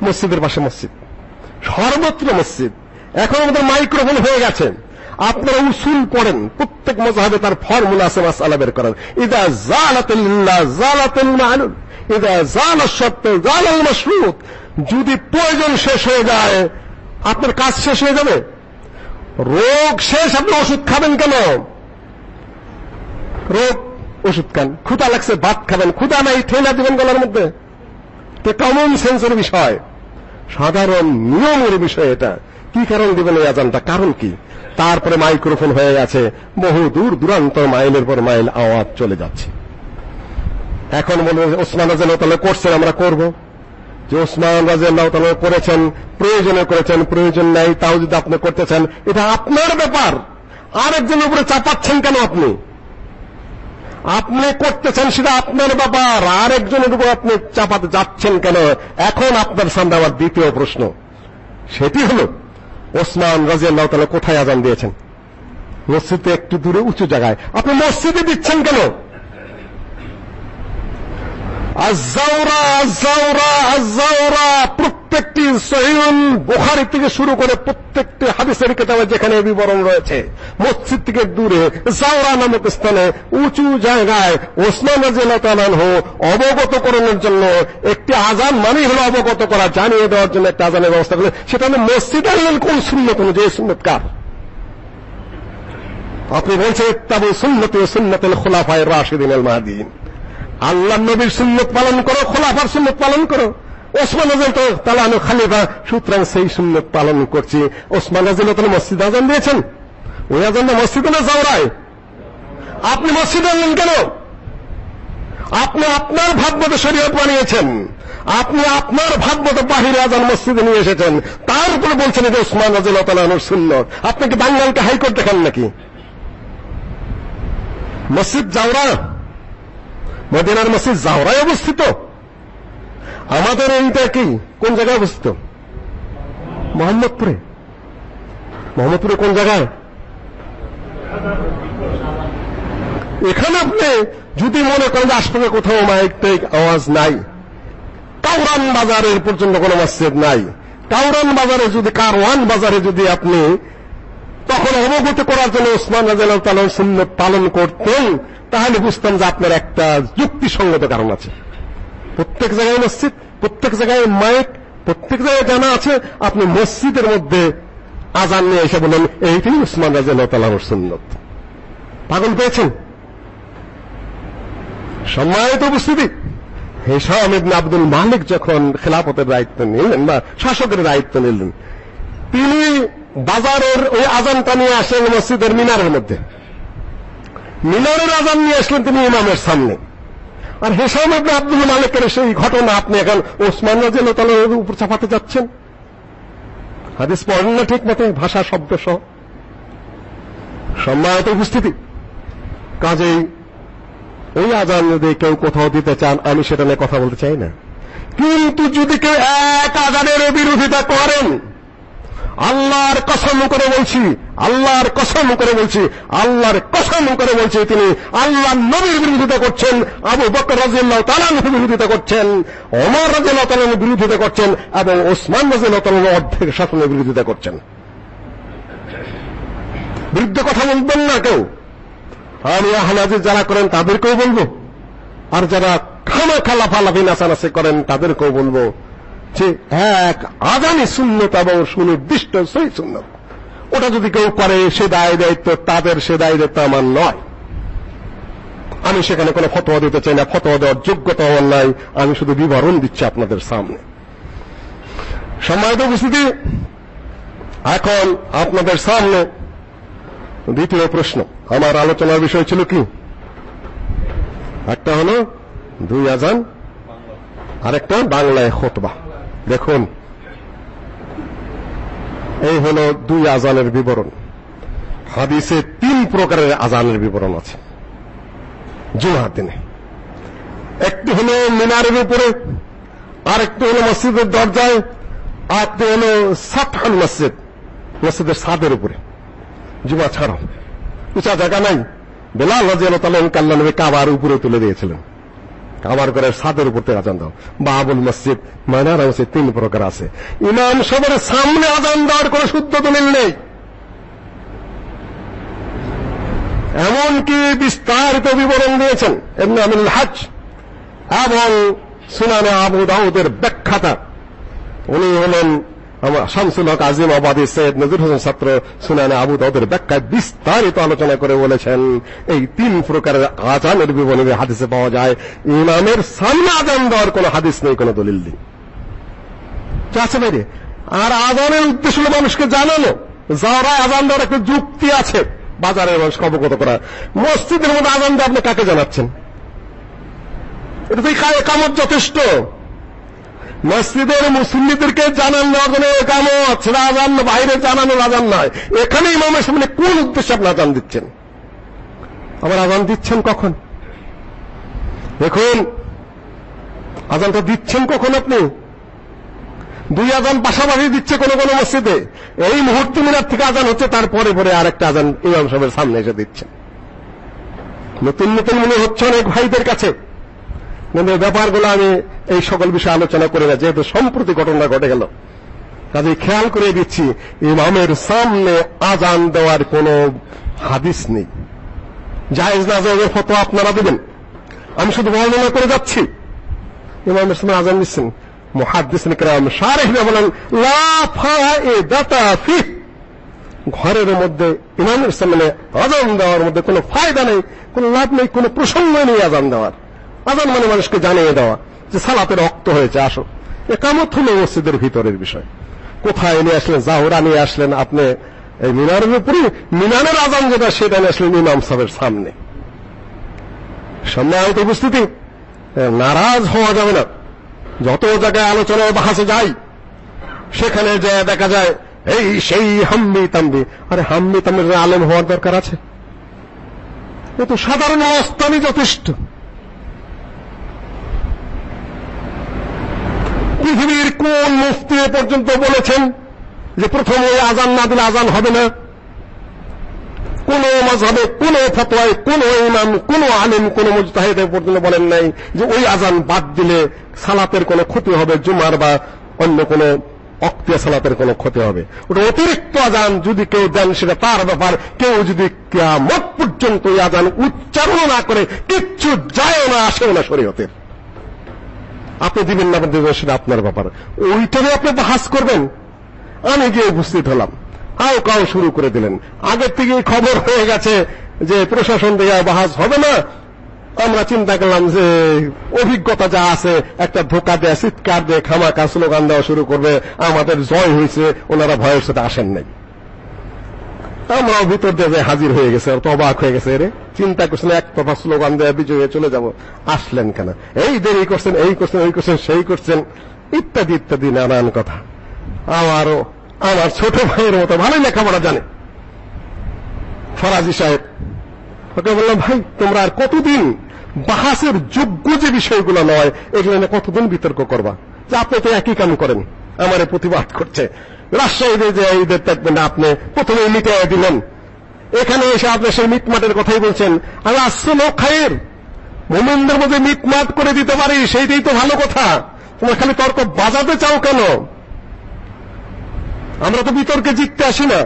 মসজিদের পাশে মসজিদ। সর্বত্র মসজিদ। এখন আমাদের মাইক্রোফোন হয়ে গেছে। আপনারা উসুল পড়েন। প্রত্যেক মজাবে তার ফর্মুলা আছে, মাসআলা বের করার। ইদা জালাতুল্লাহ জালাতুল মালুল। ইদা জালা শর্ত জালাল মাশরুত যদি প্রয়োজন শেষ হয়ে যায় আপনার কাজ শেষ হয়ে যাবে। রোগ শেষ, আপনি ওষুধ খাবেন কেন? রোগ, ওষুধ খান। ক্ষুধা লাগছে, ভাত খাবেন। ক্ষুধা নাই, ঠেলা দিবেন গলার মধ্যে। তো কমন সেন্সের বিষয়। সাধারণ নিয়মের বিষয় এটা। কি কারণ দিবেন এই আজানটা? কারণ কি? তারপরে মাইক্রোফোন হয়ে গেছে। বহু দূর দূরান্ত মাইলের পর মাইল আওয়াজ চলে যাচ্ছে। এখন বলে ওসমান তাহলে করছেন, আমরা করব। যে ওসমান রাজিয়াল্লাহু তাআলা করেছেন, প্রয়োজনে করেছেন, প্রয়োজন নাই, তাও যদি আপনি করতেছেন, এটা আপনার ব্যাপার। আরেকজনের উপরে চাপাচ্ছেন কেন আপনি? আপনি করতেছেন সেটা আপনার ব্যাপার, আরেকজনের উপর আপনি চাপাতে যাচ্ছেন কেন? এখন আপনার সামনে আমার দ্বিতীয় প্রশ্ন। সেটি হলো, ওসমান রাজিয়াল্লাহু তাআলা কোথায় আজান দিয়েছেন? মসজিদে একটু দূরে, উঁচু জায়গায়। আপনি মসজিদে দিচ্ছেন কেন? প্রত্যেকটি সহিহুল বুখারী থেকে শুরু করে প্রত্যেকটি হাদিসের কিতাবে যেখানে বিবরণ রয়েছে, মসজিদ থেকে দূরে, জাওরা নামক স্থানে, উঁচু জায়গায় ওসমান রাদিয়াল্লাহু তাআলা অবগত করানোর জন্য একটি আজান মানেই হলো অবগত করা, জানিয়ে দেওয়ার জন্য একটা আজানের ব্যবস্থা করলেন। সেটা হলো মসজিদ আনলেন কোন সুন্নত অনুযায়ী সুন্নত কার? আপনি বলছেন তাবু সুন্নতি সুন্নতুল খুলাফায়ে রাশিদিন মাহদিন আল্লাহ নবীর সুন্নত পালন করো, খোলাফার সুন্নত পালন করো। ওসমান রাজিয়াল্লাহু তাআলা খলিফা। সুতরাং সেই সুন্নত পালন করছি। ওসমান রাজিয়াল্লাহু তাআলা মসজিদ আজান দিয়েছেন। ওই আজানটা মসজিদে না জাওরায়? আপনি মসজিদে আনলেন কেন? আপনি আপনার ভাবমতো শরীয়ত বানিয়েছেন। আপনি আপনার ভাবমতো বাহিরে আজান মসজিদে নিয়ে এসেছেন। তার উপরে বলছেন যে ওসমান রাজিয়াল্লাহু তাআলার সুন্নত। আপনি কি বাঙ্গালকে হাইকোর্ট দেখান নাকি? মসজিদ জাওরা? মদিনার মসজিদ জাওরায় অবস্থিত। আমাদের এইটা কি? কোন জায়গায় অবস্থিত? মোহাম্মদপুরে। মোহাম্মদপুরে কোন জায়গায়? এখানে আপনি যদি মনে করেন যে আশপাশে কোথাও মাইক টাইক আওয়াজ নাই কাউরান বাজারের পর্যন্ত কোনো মসজিদ নাই কাউরান বাজারে যদি, কারওয়ান বাজারে যদি আপনি তখন অবগত করার জন্য ওসমান রাজিয়াল্লাহু তাআলার সুন্নাত পালন করতেন তাহলে বুঝতাম যে আপনার একটা যুক্তিসঙ্গত কারণ আছে। প্রত্যেক জায়গায় মসজিদ, প্রত্যেক জায়গায় মাইক, প্রত্যেক জায়গায় জানা আছে, আপনি মসজিদের মধ্যে আজান নিয়ে এসে বলেন এইটাই উসমান রাজিয়াল্লাহু তাআলার সুন্নত। পাগল পেয়েছেন? সম্মানিত উপস্থিতি, হেসাম ইবনে আব্দুল মালিক যখন খেলাফতের দায়িত্ব নিলেন বা শাসকের দায়িত্ব নিলেন, তিনি বাজারের ওই আজানটা নিয়ে আসলেন মসজিদের মিনারের মধ্যে। মিনারের আজান নিয়ে আসলেন তিনি ইমামের সামনে। আর হেসাম আপনি আব্দুল মালিকের সেই ঘটনা আপনি এখন ওসমান রাজিয়াল্লাহু তাআলার উপর চাপাতে যাচ্ছেন। হাদিস পড়েন না ঠিক মতো ভাষা, শব্দ সহ। সম্মানিত উপস্থিতি, কাজেই ওই আজান যদি কেউ কোথাও দিতে চান, আমি সেটা নিয়ে কথা বলতে চাই না। কিন্তু যদি কেউ এক আজানের বিরোধিতা করেন আল্লাহর কসম করে বলছি, আল্লাহর কসম করে বলছি, আল্লাহর কসম করে বলছি তিনি আল্লাহর নবীর বিরোধিতা করছেন, আবু বকর রাদিয়াল্লাহু তাআলার বিরোধিতা করছেন, ওমর রাদিয়াল্লাহু তাআলার বিরোধিতা করছেন এবং ওসমান রাদিয়াল্লাহু তাআলার অর্ধেক শাসনের বিরোধিতা করছেন। বিরুদ্ধে কথা বলবেন না কেউ। আমি আহলাদি যারা করেন তাদেরকেও বলব। আর যারা খানা খালা ফালাফি নাচানাচি করেন তাদেরকেও বলব। যে এক আজানি সুন্নত এবং সুনির্দিষ্ট সেই সুন্নত। ওটা যদি কেউ করে সে দায় দায়িত্ব তাদের, সে দায় দায়িত্ব আমার নয়। আমি সেখানে কোনো ফতোয়া দিতে চাই না। ফতোয়া দেওয়ার যোগ্যতা আমার নাই। আমি শুধু বিবরণ দিচ্ছি আপনাদের সামনে। সম্মানিত উপস্থিতি, এখন আপনাদের সামনে দ্বিতীয় প্রশ্ন। আমার আলোচনার বিষয় ছিল কি? একটা হলো দুই আজান, আরেকটা বাংলায় খুতবা। দেখুন, এই হলো দুই আজানের বিবরণ। হাদিসে তিন প্রকারের আজানের বিবরণ আছে জুমার দিনে। একটি হলো মিনারের উপরে আর একটি হলো মসজিদের দরজায় আর একটি হলো সাতহান মসজিদ, মসজিদের ছাদের উপরে। জুমা ছাড়াও, উঁচা জায়গা নাই। বেলাল রাজিয়াল্লাহু তাআলা কাল্লা নবী কাবার উপরে তুলে দিয়েছিলেন। কাবার করে ছাদের উপর থেকে আজান দাও। বাবুল মসজিদ, মানার মসজিদ তিন প্রকার আছে। ইমাম সবার সামনে আজান দেওয়ার কোনো শুদ্ধ দলিল নেই। এমনকি বিস্তারিত বিবরণ দিয়েছেন এমনি আমি হাজ এবং সুনানে আবু দাউদের ব্যাখ্যাতা উনি হলেন আমার শামসুল হক আজিম আবাদী সৈয়দ নজরুল হোসেন ছাত্র সুনানে আবু দাউদের ব্যাখ্যায় বিস্তারিত আলোচনা করে বলেছেন, এই তিন প্রকারের আজানের বিবরণী হাদিসে পাওয়া যায়। ইমামের সামনে আজান দেওয়ার কোনো হাদিস নেই, কোনো দলিল নেই। আছে বাইরে। আর আজানের উদ্দেশ্য হলো মানুষকে জানানো। যারা আজান দেওয়ার একটা যুক্তি আছে, বাজারের মানুষকে অবগত করা। মসজিদের মধ্যে আজান দিয়ে আপনি কাকে জানাচ্ছেন? এটা তো কামত যথেষ্ট। মসজিদের মুসল্লিদেরকে জানান জন্য একামত সেটা আজান বাইরে জানানোর আজান নয় এখানে ইমামের সামনে কোন উদ্দেশ্যে আপনি আজান দিচ্ছেন? আবার আজান দিচ্ছেন কখন? দেখুন, আজানটা দিচ্ছেন কখন আপনি? দুই আজান পাশাপাশি দিচ্ছে কোন কোন মসজিদে। এই মুহূর্তে মিনার থেকে আজান হচ্ছে, তারপরে পরে আরেকটা আজান ইমাম সাহেবের সামনে এসে দিচ্ছেন। নতুন নতুন মনে হচ্ছে অনেক ভাইদের কাছে। কিন্তু ব্যাপারগুলো আমি এই সকল বিষয়ে আলোচনা করে না যেহেতু সম্প্রতি ঘটনা ঘটে গেল কাজে খেয়াল করে দিচ্ছি ইমামের সামনে আজান দেওয়ার কোনো হাদিস নেই জায়েজ না জায়েজের ফটো আপনারা দেবেন আমি শুধু বর্ণনা করে যাচ্ছি ইমামের সামনে আজান দিচ্ছেন মুহাদ্দিসিন کرام শারিহরা বলেন লা ফায়দাতা ফি ঘরের মধ্যে ইমামের সামনে আজান দেওয়ার মধ্যে কোনো ফায়দা নেই কোনো লাভ নেই কোনো প্রসঙ্গ নেই আজান দেওয়ার আজান মানে মানুষকে জানিয়ে দেওয়া যে সালাতের রক্ত হয়েছে, আসো। একামত হলো মসজিদের ভিতরের বিষয়। কোথায় নিয়ে আসলেন, জাহরা নিয়ে আসলেন আপনি এই মিনারের উপরে? মিনারের আজান যেটা, সেটা নিয়ে আসলেন ইমাম সাহেবের সামনে। সামনে আয়ত উপস্থিতি নারাজ হওয়া যাবে না। যত জায়গায় আলোচনা বাহাসে যাই সেখানে যে দেখা যায়, এই সেই হাম্মি তাম্বি আরে হাম্মি তাম্বির আলেম হওয়ার দরকার আছে। এ তো সাধারণ অবস্থানই যথেষ্ট। পৃথিবীর কোন মুফতি পর্যন্ত বলেছেন যে প্রথম ওই আজান না দিলে আজান হবে না? কোন মাযহাবে, কোন ফতোয়ায়, কোন ইমাম, কোন আলেম, কোন মুজতাহিদ পর্যন্ত বলেন নাই যে ওই আজান বাদ দিলে সালাতের কোনো ক্ষতি হবে, জুমার বা অন্য কোনো অক্তিয়া সালাতের কোনো ক্ষতি হবে। ওটা অতিরিক্ত আজান, যদি কেউ দেন সেটা তার ব্যাপার। কেউ যদি কিয়ামত পর্যন্ত ওই আজান উচ্চারণ না করে, কিচ্ছু যায় না, আসেও না শরীয়তের। আপনি দিবেন না দিবেন সেটা আপনার ব্যাপার। ওইটারে আপনি বাহাস করবেন? আমি গিয়ে উপস্থিত হলাম। আও কাও শুরু করে দিলেন। আগের থেকে খবর হয়ে গেছে যে প্রশাসন থেকে বাহাস হবে না। আমরা চিন্তা করলাম যে অভিজ্ঞতা যা আছে, একটা ধোকা দেয়, চিৎকার দিয়ে খামাকা স্লোগান দেওয়া শুরু করবে। আমাদের জয় হয়েছে, ওনারা ভয়ের সাথে আসেন নাই। আমরাও ভিতর দিয়ে হাজির হয়ে গেছে তো অবাক হয়ে গেছে রে চিন্তা করছেন, এক তফা স্লোগান দেয় বিজয় চলে যাব, আসলেন কেন? এই দেরি করছেন, এই করছেন, ওই করছেন, সেই করছেন, ইত্যাদি ইত্যাদি, নানান কথা। আমারও, আমার ছোট ভাইয়ের মতো ভালোই লেখাপড়া জানে। ফরাজি সাহেব, ওকে বললাম, ভাই, তোমরা আর কতদিন বাহাসের যোগ্য যে বিষয়গুলো নয়, এগুলো কতদিন বিতর্ক করবা? যে আপনি তো একই কাম করেন, আমারে প্রতিবাদ করছে। রাজশাহীতে যে ঈদের থাকবেন আপনি প্রথমে মিটাইয়া দিলেন। এখানে এসে আপনি সেই মিটমাটের কথাই বলছেন। আর আসছে লোক খায়ের। মোমেনদের মধ্যে মিটমাট করে দিতে পারি, সেইটাই তো ভালো কথা। তোমরা খালি তর্ক বাজাতে চাও কেন? আমরা তো বিতর্কে জিততে আসি না।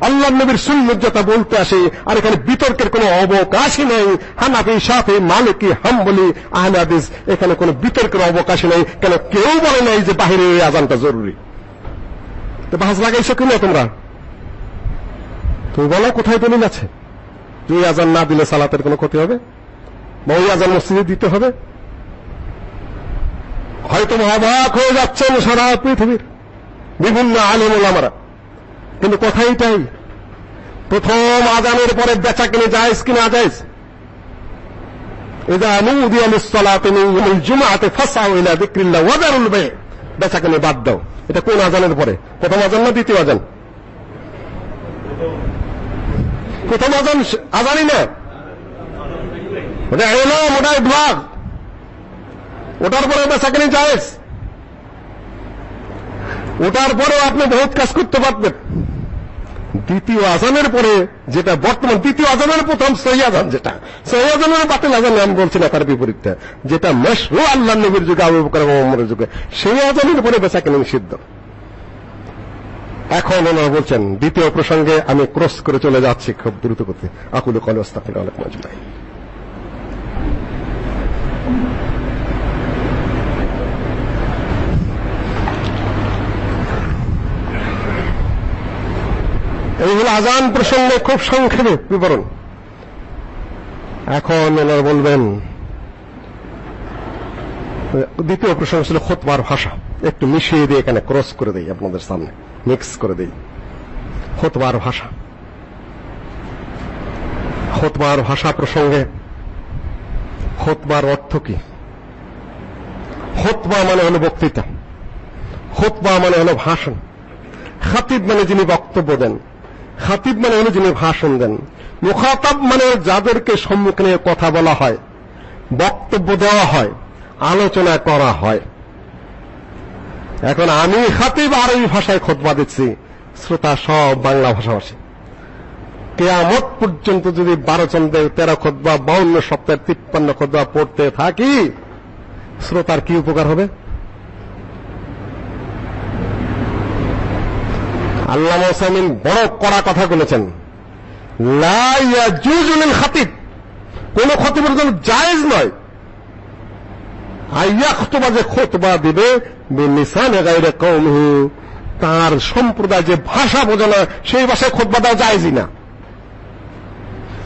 আল্লাহ নবীর সুন্নত বলতে আসে, আর এখানে বিতর্কের কোনো অবকাশই নেই। হানাফি সাফি মালিকি, হাম্বলি আহলাদিস এখানে কোনো বিতর্কের অবকাশই নেই। কেন কেউ বলে নাই যে বাহিরে এই আজানটা জরুরি। তো বাহাজ লাগাইছো কিনা তোমরা তুমি বলো কোথায় দলিল আছে যে ওই আজান না দিলে সালাতের কোনো ক্ষতি হবে বা ওই আজান মসজিদে দিতে হবে হয়তো অবাক হয়ে যাচ্ছেন সারা পৃথিবীর বিভিন্ন আলিম ওলামারা কিন্তু কথা এটাই প্রথম আজানের পরে বেচা কিনে জায়েজ কিনা জায়েজ إذا نودي للصلاة من يوم الجمعة فاسعوا إلى ذكر الله وذروا البيع বেচা কিনে বাদ দাও এটা কোন আজানের পরে? প্রথম আজান না দ্বিতীয় আজান? প্রথম আজান আজানই না। ওটা এলাম ওটা ইডভাগ ওটার পরে ওটা সেকেন্ড জায়েজ। ওটার পরেও আপনি বহুত কাজ করতে পারবেন। দ্বিতীয় আজানের পরে যেটা বর্তমান দ্বিতীয় আজানের প্রথম সহি আজান যেটা সহি আজানের বাতিল আজান আমি বলছি না তার বিপরীতে, যেটা মেশরু আল্লাহ নবীর যুগে, আবু বকর ওমরের যুগে, সেই আজানের পরে বেচা কেন নিষিদ্ধ। এখন ওনারা বলছেন, দ্বিতীয় প্রসঙ্গে আমি ক্রস করে চলে যাচ্ছি খুব দ্রুত করতে আকুল কল ওস্তাফির অনেক মজমাই এই হলো আজান প্রসঙ্গে খুব সংক্ষেপে বিবরণ। এখন ওনারা বলবেন, দ্বিতীয় প্রসঙ্গ ছিল খোতবার ভাষা। একটু মিশিয়ে দিয়ে এখানে ক্রস করে দেই আপনাদের সামনে মিক্স করে দেই। খোতবার ভাষা। খোতবার ভাষা প্রসঙ্গে খোতবার অর্থ কি? খোতবা মানে হলো বক্তৃতা। খোতবা মানে হলো ভাষণ। খাতিব মানে যিনি বক্তব্য দেন। খাতিব মানে হলো যিনি ভাষণ দেন। মুখাতাব মানে যাদেরকে সম্মুখে কথা বলা হয়, বক্তব্য দেওয়া হয়, আলোচনা করা হয়। এখন আমি খাতিব আরবি ভাষায় খোদবা দিচ্ছি। শ্রোতা সব বাংলা ভাষাভাষী। কেয়ামত পর্যন্ত যদি বারো চন্দ্রের তেরো খোদবা, বাউন্ন সপ্তাহের তিপ্পান্ন খোদবা পড়তে থাকি, শ্রোতার কি উপকার হবে? আল্লাহ মোসামিন বড় কড়া কথা বলেছেন। লা ইয়াজুজুল খাতিব। কোন খতিবের জন্য জায়েজ নয়। আইয়াখতুবা যে খুতবা দিবে, বিলিসানে গায়রে তার সম্প্রদায় যে ভাষা বোঝে না, সেই ভাষায় খুতবা দেওয়া জায়েজই না।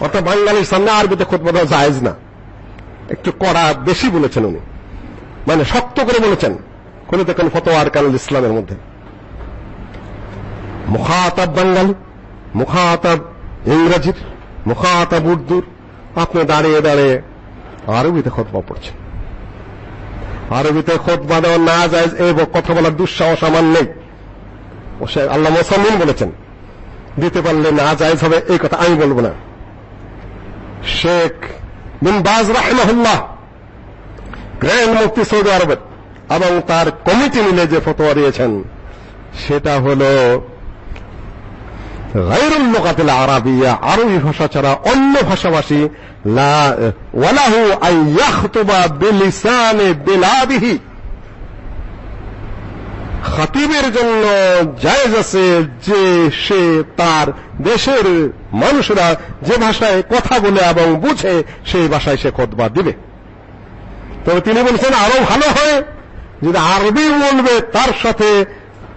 অর্থাৎ বাঙালির সামনে আরবিতে খুতবা দেওয়া জায়েজ না। একটু কড়া বেশি বলেছেন উনি। মানে শক্ত করে বলেছেন। কোন দেখেন ফতোয়া আর কানুল ইসলামের মধ্যে। মুখাতাব বাঙালি, মুখাতাব ইংরেজির, মুখাতাব উর্দুর। আপনি দাঁড়িয়ে দাঁড়িয়ে আরবিতে খতবা পড়ছেন। আরবিতে খতবা দেওয়া না যায় এই কথা বলার দুঃসাহস আমার নেই। আল্লাহ মোসাম্মিন বলেছেন, দিতে পারলে না জায়েজ হবে, এই কথা আমি বলব না। শেখ বিন বাজ রাহিমাহুল্লাহ, গ্র্যান্ড মুফতি সৌদি আরবের, এবং তার কমিটি মিলে যে ফতোয়া দিয়েছেন, সেটা হলো গায়রুল আরবি ভাষা ছাড়া অন্য ভাষাভাষী, লা, ওয়ালাহু বিলিসানি বিলাদিহি। খাতিবের জন্য জায়েজ আছে যে সে তার দেশের মানুষরা যে ভাষায় কথা বলে এবং বুঝে, সেই ভাষায় সে খতবা দিবে। তবে তিনি বলছেন, আরও ভালো হয় যদি আরবি বলবে, তার সাথে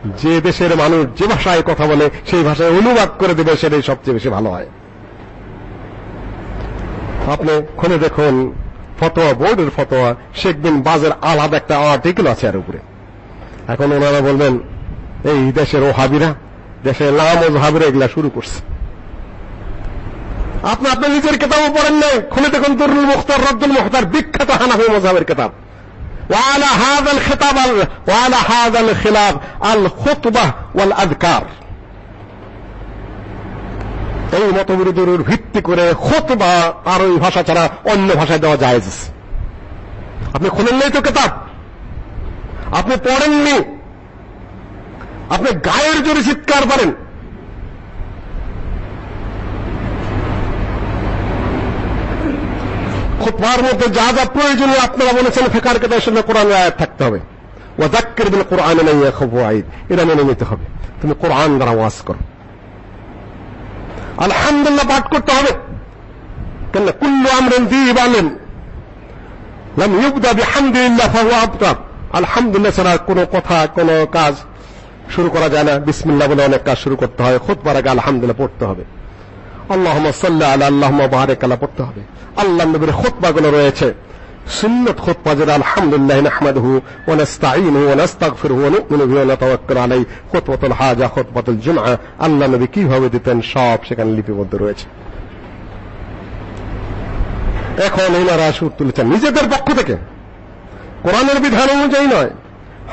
যে দেশের মানুষ যে ভাষায় কথা বলে, সেই ভাষায় অনুবাদ করে দেবে, সেটাই সবচেয়ে বেশি ভালো হয়। আপনি খুলে দেখুন, ফতোয়া, বোর্ডের ফতোয়া, শেখ বিন বাজের আলাদা একটা আর্টিকেল আছে আর উপরে। এখন ওনারা বলবেন, এই দেশের ওহাবিরা, দেশের নাম ও হাবিরা এগুলা শুরু করছে। আপনি আপনার নিজের কেতাবও পড়েন না খুলে দেখুন তরুল মুখতার, রব্দুল মুখতার, বিখ্যাত হানাফি মজাবের কেতাব। وعلى هذا الخطاب وعلى هذا الخلاف الخطبة والأذكار এই মতবিরোধের ভিত্তি করে খুতবা আর ওই ভাষা ছাড়া অন্য ভাষায় দেওয়া যায় আপনি খুলেন নাই তো কেতাব আপনি পড়েননি আপনি গায়ের জোরে চিৎকার করেন খুতবার মধ্যে যা যা প্রয়োজনীয় আপনারা বলেছেন ফেকার কেতাবের সঙ্গে কোরআনের আয়াত থাকতে হবে। ওয়াদাক্কির বিল কোরআন লা ইয়াখফু আইদ। এটা মেনে নিতে হবে। তুমি কোরআন দ্বারা ওয়াজ করো। আলহামদুলিল্লাহ পাঠ করতে হবে। কেন কুল্লু আমরিন দিবালিন লাম ইউবদা বিহামদিল্লাহ ফাহুয়া আবতার আলহামদুলিল্লাহ ছাড়া কোনো কথা, কোনো কাজ শুরু করা যায় না। বিসমিল্লাহ বলে অনেক কাজ শুরু করতে হয়। খুতবার আগে আলহামদুলিল্লাহ পড়তে হবে। পড়তে হবে। আল্লাহ নবীর রয়েছে। সুন্নত যেটা হাজা আল্লাহ নবী কীভাবে দিতেন সব সেখানে লিপিবদ্ধ রয়েছে। এখন এনারা সুর তুলেছেন নিজেদের পক্ষ থেকে। কোরআনের বিধান অনুযায়ী নয়,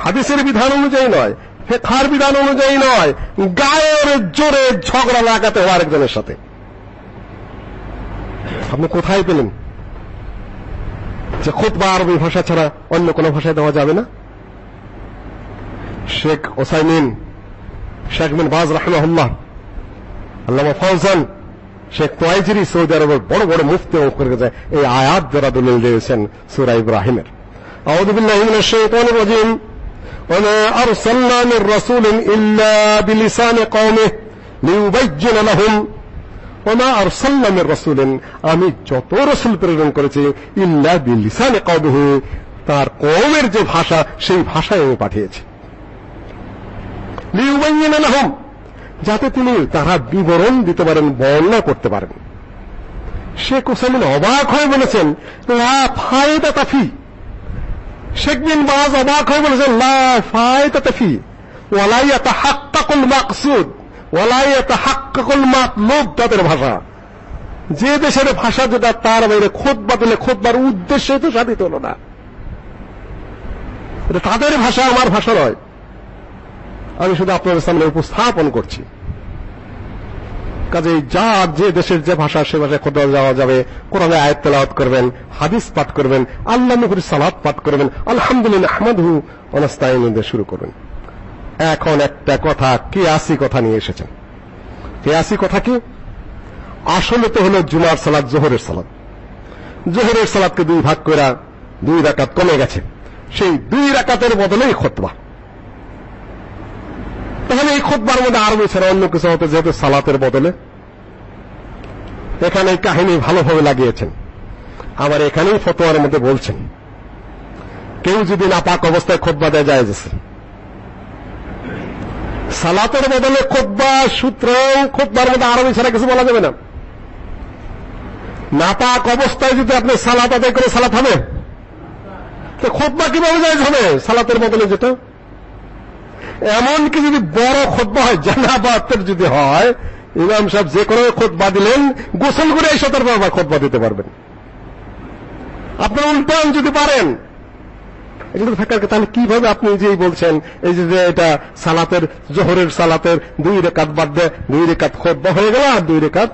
হাদিসের বিধান অনুযায়ী নয় ফেখার বিধান অনুযায়ী নয়, গায়ের জোরে ঝগড়া লাগাতে হয় আরেকজনের সাথে। আপনি কোথায় পেলেন যে খুতবা আরবি ভাষা ছাড়া অন্য কোনো ভাষায় দেওয়া যাবে না শেখ ওসাইমিন শেখ বিন বাজ রাহমাহুল্লাহ আল্লামা ফৌজান শেখ তোয়াইজিরি সৌদি আরবের বড় বড় মুফতি করে যায় এই আয়াত দ্বারা দলিল দিয়েছেন সূরা ইব্রাহিমের আউযু বিল্লাহি মিনাশ শাইতানির রাজিম وما أرسلنا من رسول إلا بلسان قومه ليبين لهم ওমা আমি যত রসুল প্রেরণ করেছি, ইল্লা তার কমের যে ভাষা, সেই ভাষায় আমি পাঠিয়েছি। যাতে তিনি তারা বিবরণ দিতে পারেন, বর্ণনা করতে পারেন। শেখ হোসেন অবাক হয়ে বলেছেন, লা ফায়দা তাফি। শেখ বিন বাজ অবাক হয়ে বলেছেন, লা ফায়দা তাফি। ওয়ালা মাকসুদ। ওয়ালা ইয়াতাহাক্কাকুল মাতলুব তাদের ভাষা। যে দেশের ভাষা যেটা তার বাইরে খোদবা দিলে খোদবার উদ্দেশ্য তো সাধিত হলো না। এটা তাদের ভাষা, আমার ভাষা নয়। আমি শুধু আপনাদের সামনে উপস্থাপন করছি। কাজে যার যে দেশের যে ভাষা, সে ভাষায় খোদা যাওয়া যাবে। কোরআনে আয়াত তেলাওয়াত করবেন, হাদিস পাঠ করবেন, আল্লাহ নবীর সালাত পাঠ করবেন। আলহামদুলিল্লাহ, আহমদহু অনস্তাইন শুরু করবেন এখন একটা কথা, কি আসি কথা নিয়ে এসেছেন? কি আসি কথা কি? আসলে তো হলো জুমার সালাত জোহরের সালাত জোহরের সালাতকে দুই ভাগ করে দুই রাকাত কমে গেছে। সেই দুই রাকাতের বদলেই খতবা। তাহলে এই খুতবার মধ্যে আরবি ছাড়া অন্য কিছু হতে যেহেতু সালাতের বদলে। এখানে এই কাহিনী ভালোভাবে লাগিয়েছেন। আবার এখানেই ফতোয়ার মধ্যে বলছেন, কেউ যদি নাপাক অবস্থায় খুতবা দেয় যায় সালাতের বদলে খুতবা সূত্র খুতবার মধ্যে আরবি ছাড়া কিছু বলা যাবে না। নাপাক অবস্থায় যদি আপনি সালাত আদায় করে সালাত হবে, তো খুতবা কীভাবে যায় হবে? সালাতের বদলে যেটা। এমনকি যদি বড় খোদবা হয়, জানাবাতের যদি হয়, ইমাম সাহেব যে কোনো খোদবা দিলেন, গোসল করে তারপর আবার খোদবা দিতে পারবেন। আপনার উল্টান যদি পারেন এগুলো থাকার তাহলে কীভাবে আপনি যেই বলছেন, এই যে এটা সালাতের, জোহরের সালাতের দুই রেখাত বাদ দেয়, দুই রেখাত খোদবা হয়ে গেল আর দুই রেখাত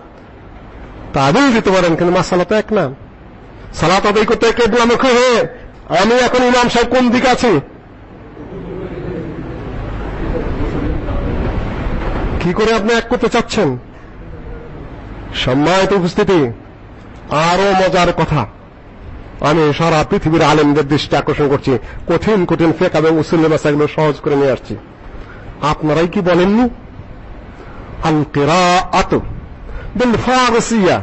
তাদের দিতে পারেন, কিন্তু মাসালা তো এক না। সালাত আদায় করতে কেবলামুখী হয়ে, আমি এখন ইমাম সাহেব কোন দিকে আছি? কি করে আপনি এক করতে চাচ্ছেন? সম্মানিত উপস্থিতি, আরও মজার কথা। আমি সারা পৃথিবীর আলেমদের দৃষ্টি আকর্ষণ করছি। কঠিন কঠিন ফেক এবং উসুলের মাসাগুলো সহজ করে নিয়ে আসছি। আপনারাই কি বলেননি? আল কিরাআত বিল ফারসিয়া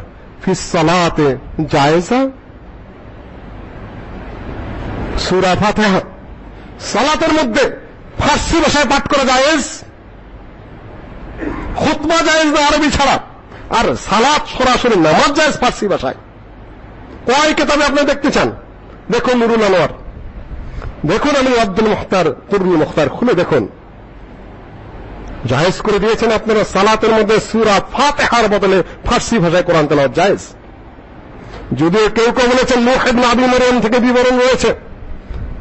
ফি জায়েজা সালাতের মধ্যে ফার্সি ভাষায় পাঠ করা জায়েজ। খুতবা জায়েজ না আরবি ছাড়া। আর সালাত সরাসরি নামাজ জায়েজ ফার্সি ভাষায়। কয় কেতাবে আপনি দেখতে চান? দেখুন নুরুল আনোয়ার। দেখুন আমি আব্দুল মুখতার তুরুল মুখতার, খুলে দেখুন। জায়েজ করে দিয়েছেন আপনারা সালাতের মধ্যে সূরা ফাতিহার বদলে ফার্সি ভাষায় কোরআন তেলাওয়াত জায়েজ। যদিও কেউ কেউ বলেছেন ইবনে আবি মরিয়ম থেকে বিবরণ রয়েছে।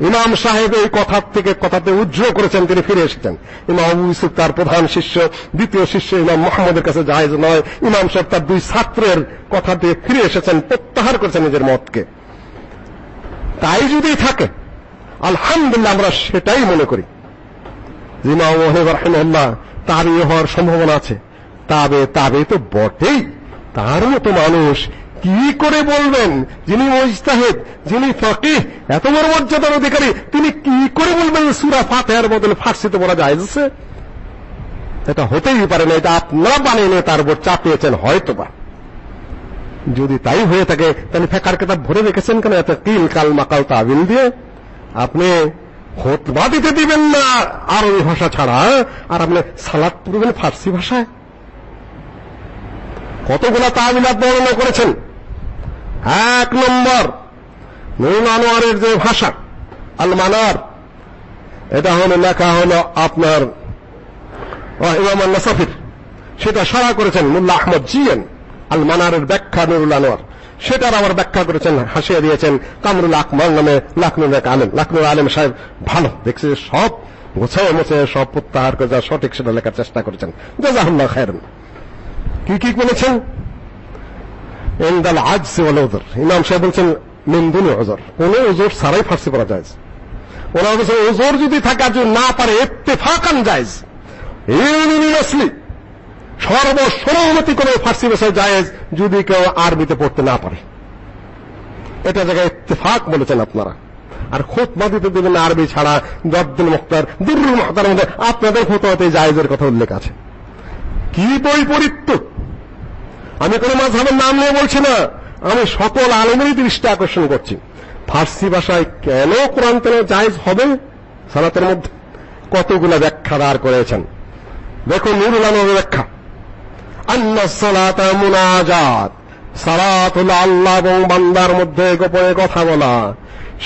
ইমাম সাহেব এই কথা থেকে কথাতে উজ্জ্বল করেছেন, তিনি ফিরে এসেছেন। ইমাম আবু ইউসুফ তার প্রধান শিষ্য, দ্বিতীয় শিষ্য ইমাম মোহাম্মদের কাছে জায়েজ নয়। ইমাম সাহেব তার দুই ছাত্রের কথা দিয়ে ফিরে এসেছেন, প্রত্যাহার করেছেন নিজের মতকে। তাই যদি থাকে, আলহামদুলিল্লাহ আমরা সেটাই মনে করি। ইমাম ওয়াহিব রাহিমাহুল্লাহ তাবি হওয়ার সম্ভাবনা আছে। তাবে তাবে তো বটেই। তার মতো মানুষ কি করে বলবেন? যিনি মুজতাহিদ, যিনি ফকিহ, এত বড় মর্যাদার অধিকারী, তিনি কি করে বলবেন সূরা ফাতিহার বদলে ফার্সিতে বলা যায় এটা হতেই পারে না, এটা আপনারা বানিয়ে নিয়ে তার উপর চাপিয়েছেন, হয়তোবা। যদি তাই হয়ে থাকে, তাহলে ফেকার কিতাব ভরে রেখেছেন কেন? এত কিল কাল মাকাল তাবিল দিয়ে। আপনি খোতবা দিতে দিবেন না আরবি ভাষা ছাড়া, আর আপনি সালাত পড়বেন ফার্সি ভাষায়। কতগুলো তাবিলাত বর্ণনা করেছেন? এক নম্বর নুন আনোয়ারের যে ভাষা আল মানার এটা হলো লেখা হলো আপনার ইমাম নাসাফির সেটা সারা করেছেন মুল্লা আহমদ জিএন আল মানারের ব্যাখ্যা নুরুল আনোয়ার। সেটার আবার ব্যাখ্যা করেছেন, হাসিয়ে দিয়েছেন কামরুল আকমাল নামে লাকনুর এক আলেম। লাকনুর আলেম সাহেব ভালো, দেখছি সব গোছায় মোছে সব প্রত্যাহার করে যা সঠিক সেটা লেখার চেষ্টা করেছেন। জাজাহুল্লাহ খায়রান। কি কি বলেছেন? ইনদাল আজজ ওয়াল উযর ইমাম সাহেব বলছেন মিন্দুনি ওজোর কোন ওজোর ছাড়াই ফার্সি পড়া যায় ওরা বলছে ওজোর যদি থাকে আর না পারে, ইত্তেফাকান জায়েজ। ইউনিভার্সলি সর্বসম্মতি করে ফার্সি ভাষায় জায়েজ যদি কেউ আরবিতে পড়তে না পারে। এটা জায়গায় ইত্তেফাক বলেছেন আপনারা। আর খোতমা দিতে দেবেন আরবি ছাড়া, জব্দুল মুখতার, দুরুল মুখতার মধ্যে। আপনাদের ফতোয়াতে জায়েজের কথা উল্লেখ আছে। কি বৈপরীত্য আমি কোনো মাঝহাবের নাম নিয়ে বলছি না। আমি সকল আলমেরই দৃষ্টি আকর্ষণ করছি। ফার্সি ভাষায় কেন কোরআন তেল জায়েজ হবে? সালাতের মধ্যে কতগুলো ব্যাখ্যা দাঁড় করেছেন? দেখুন নুরুল আলমের ব্যাখ্যা। সালাত হলো আল্লাহ এবং বান্দার মধ্যে গোপনে কথা বলা।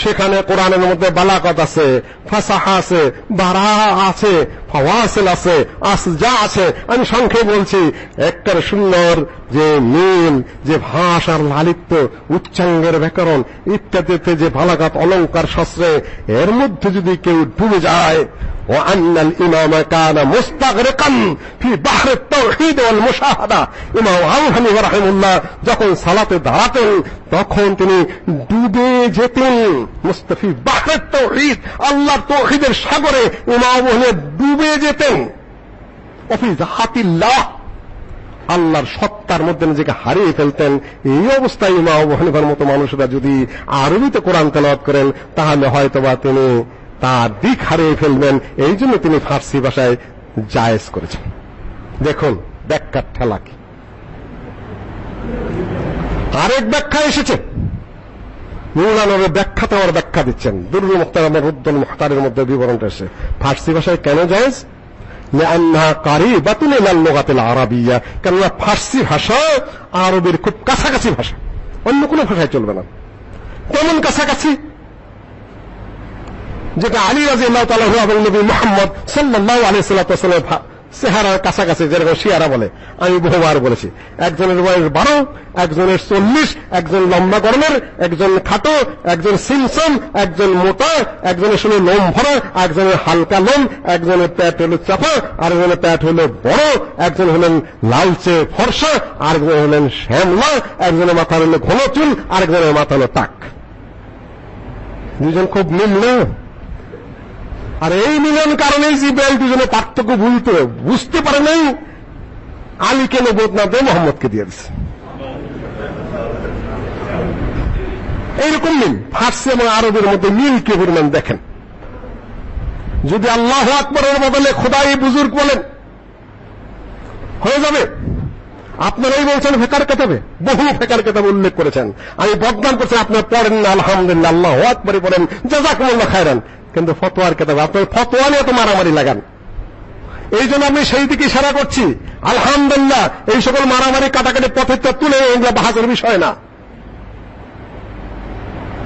সেখানে কোরআনের মধ্যে বালাকত আছে, ফাসাহা আছে বারা আছে, ফওয়াসিল আছে, আসজা আছে। আমি সংক্ষেপে বলছি, একটার সুন্দর যে মিল, যে ভাষার লালিত্য, উচ্চাঙ্গের ব্যাকরণ, ইত্যাদিতে যে বালাকাত অলঙ্কার, শাস্ত্রে, এর মধ্যে যদি কেউ ডুবে যায় وأن الإمام كان مستغرقا في بحر التوحيد والمشاهدة ইমাম আবু হানিফা রাহিমাহুল্লাহ যখন সালাতে দাঁড়াতেন তখন তিনি ডুবে যেতেন মুস্তাফি বাহরের তৌহিদ আল্লাহর তৌহিদের সাগরে ইমাম আবু হানিফা ডুবে যেতেন অফি জাহাতিল্লাহ আল্লাহর সত্তার মধ্যে নিজেকে হারিয়ে ফেলতেন এই অবস্থায় ইমাম আবু হানিফার মতো মানুষরা যদি আরবিতে কোরআন তেলাওয়াত করেন তাহলে হয়তোবা তিনি তার দিক হারিয়ে ফেলবেন এই জন্য তিনি ফার্সি ভাষায় জায়েজ করেছেন দেখুন ব্যাখ্যার ঠেলা কি আরেক ব্যাখ্যা এসেছে মৌলানোর ব্যাখ্যা তো ব্যাখ্যা দিচ্ছেন দুরুল মুখতার আমার উদ্দল মুখতারের মধ্যে বিবরণটা এসে ফার্সি ভাষায় কেন জায়েজ لأنها قريبة إلى اللغة العربية কেননা ফার্সি ভাষা আরবের খুব কাছাকাছি ভাষা অন্য কোনো ভাষায় চলবে না কেমন কাছাকাছি যেটা আলী রাদিয়াল্লাহু তাআলা এবং নবী মুহাম্মদ সাল্লামের চেহারার কাছাকাছি, যেরকম শিয়ারা বলে, আমি বহুবার বলেছি। একজনের বয়স বারো, একজনের চল্লিশ, একজন লম্বা গরমের, একজন খাটো, একজন সিমসম, একজন মোটা, একজনের শুনে লোম ভরা, একজনের হালকা লোম, একজনের প্যাট হলো চাপা, আরেকজনের প্যাট হলো বড়, একজন হলেন লালচে ফর্সা, আরেকজন হলেন শ্যামলা, একজনের মাথা হলো ঘন চুল, আরেকজনের মাথা হলো টাক। দুজন খুব মিল না? আর এই মিলন কারণেই জিব্রাইল দুজনে পার্থক্য ভুলতে বুঝতে পারে নাই, আলীকে নবত না দিয়ে মোহাম্মদকে দিয়ে দিচ্ছে এইরকম মিল, ফার্সি এবং আরবের মধ্যে মিল কে পরিমাণ দেখেন? যদি আল্লাহ আকবরের বদলে খোদাই বুজুর্গ বলেন, হয়ে যাবে। আপনারাই বলছেন ফেকার কেতাবে, বহু ফেকার কেতাবে উল্লেখ করেছেন। আমি বদনাম করছি, আপনার পড়েন না, আলহামদুলিল্লাহ, আল্লাহ আকবরে পড়েন, জাজাকুমুল্লাহ খায়রান। কিন্তু ফতোয়ার কেতাব, আপনার ফতোয়া নিয়ে তো মারামারি লাগান। এই জন্য আমি সেই দিকে ইশারা করছি, আলহামদুলিল্লাহ, এই সকল মারামারি কাটাকাটি পথের তুলে এগুলো বাহাজের বিষয় না।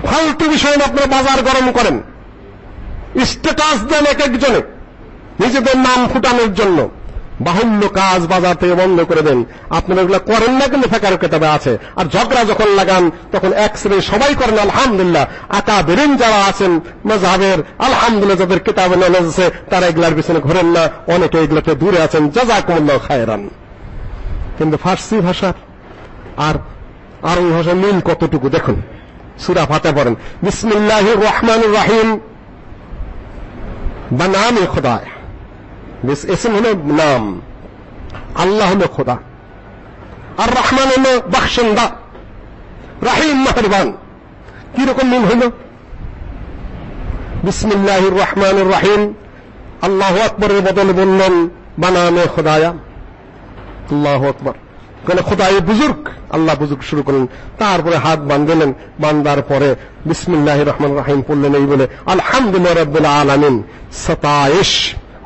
ফালতু বিষয় না আপনারা বাজার গরম করেন। স্ট্যাটাস দেন এক একজনে, নিজেদের নাম ফুটানোর জন্য। বাহুল্য কাজ বাজার থেকে বন্ধ করে দেন। আপনারা এগুলো করেন না কিন্তু ফেকার কেতাবে আছে। আর ঝগড়া যখন লাগান, তখন এক শ্রেণি সবাই করেন, আলহামদুলিল্লাহ। আকা বেরিন যারা আছেন মজাহের আলহামদুলিল্লাহ যাদের কেতাবে নলেজ আছে, তারা এগুলার পিছনে ঘোরেন না। অনেকে এগুলোতে দূরে আছেন। জাজাকুমুল্লাহ খায়রান। কিন্তু ফার্সি ভাষার আর আরবি ভাষার মিল কতটুকু? দেখুন। সূরা ফাতে পড়েন। বিসমিল্লাহির রহমানির রহিম। বানামে খোদায়। ইসম হলো নাম। আল্লাহ হলো খোদা। আর রহমান হলো বাখশন্দা রাহিম মেহরবান। কীরকম মিল হইল বিসমিল্লাহির রহমানির রহিম। আল্লাহ আকবরের বদলে বললেন বানামে খোদায়া। আল্লাহ আকবর। কেন খোদায় বুজুর্গ? আল্লাহ বুজুর্গ শুরু করলেন। তারপরে হাত বান্ধলেন বান্দার পরে বিসমিল্লাহির রহমান রাহিম পড়লেন এই বলে, আলহামদুলিল্লাহ রাব্বিল আলমিন। সতায়েশ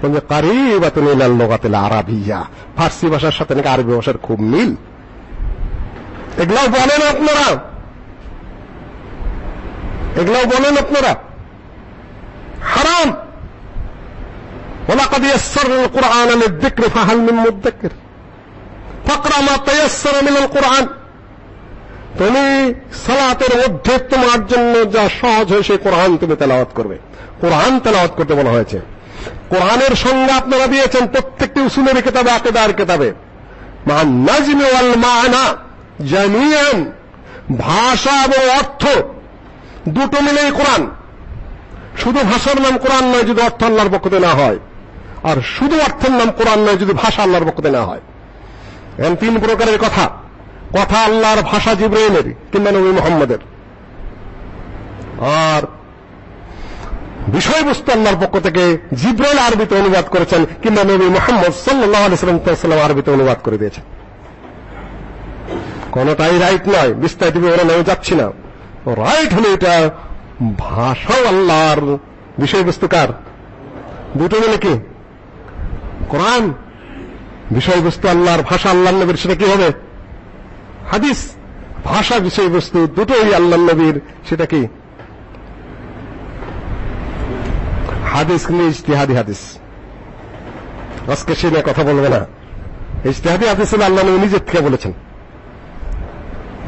বলছে কারিবাতুন ইলাল লুগাতিল আরাবিয়া ফার্সি ভাষার সাথে নাকি আরবি ভাষার খুব মিল এগুলো বলেন আপনারা এগুলোও বলেন আপনারা হারাম ولقد يسرنا القرآن للذكر فهل من مدكر فاقرأ ما تيسر من القرآن তুমি সালাতের মধ্যে তোমার জন্য যা সহজ হয় সেই কোরআন তুমি তেলাওয়াত করবে কোরআন তেলাওয়াত করতে বলা হয়েছে কোরআনের সঙ্গে আপনারা দিয়েছেন প্রত্যেকটি উসুলের কিতাবে, আকিদার কিতাবে। মা নাজমি ওয়াল মানা জামিয়ান। ভাষা এবং অর্থ দুটো মিলেই কোরআন। শুধু ভাষার নাম কোরআন নয়, যদি অর্থ আল্লাহর পক্ষ থেকে না হয়। আর শুধু অর্থের নাম কোরআন নয়, যদি ভাষা আল্লাহর পক্ষ থেকে না হয়। এমন তিন প্রকারের কথা। কথা আল্লাহর ভাষা জিব্রাইলের, কিংবা নবী মোহাম্মদের। আর বিষয়বস্তু আল্লাহর পক্ষ থেকে জিব্রাইল আরবিতে অনুবাদ করেছেন কিংবা নবী মোহাম্মদ সাল্লাল্লাহু আলাইহি সাল্লাম আরবিতে অনুবাদ করে দিয়েছেন। কোনটাই রাইট নয়, বিস্তারিত বিবরণে আমি যাচ্ছি না। রাইট হলো এটা ভাষাও আল্লাহর বিষয়বস্তু কার? দুটো মিলে কি? কোরআন, বিষয়বস্তু আল্লাহর ভাষা আল্লাহর নবীর, সেটা কি হবে হাদিস, ভাষা বিষয়বস্তু দুটোই আল্লাহর নবীর, সেটা কি? হাদিস কিন্তু ইজতিহাদি হাদিস। আজকে সে নিয়ে কথা বলবে না। ইজতিহাদি হাদিস আল্লাহ নবী নিজের থেকে বলেছেন।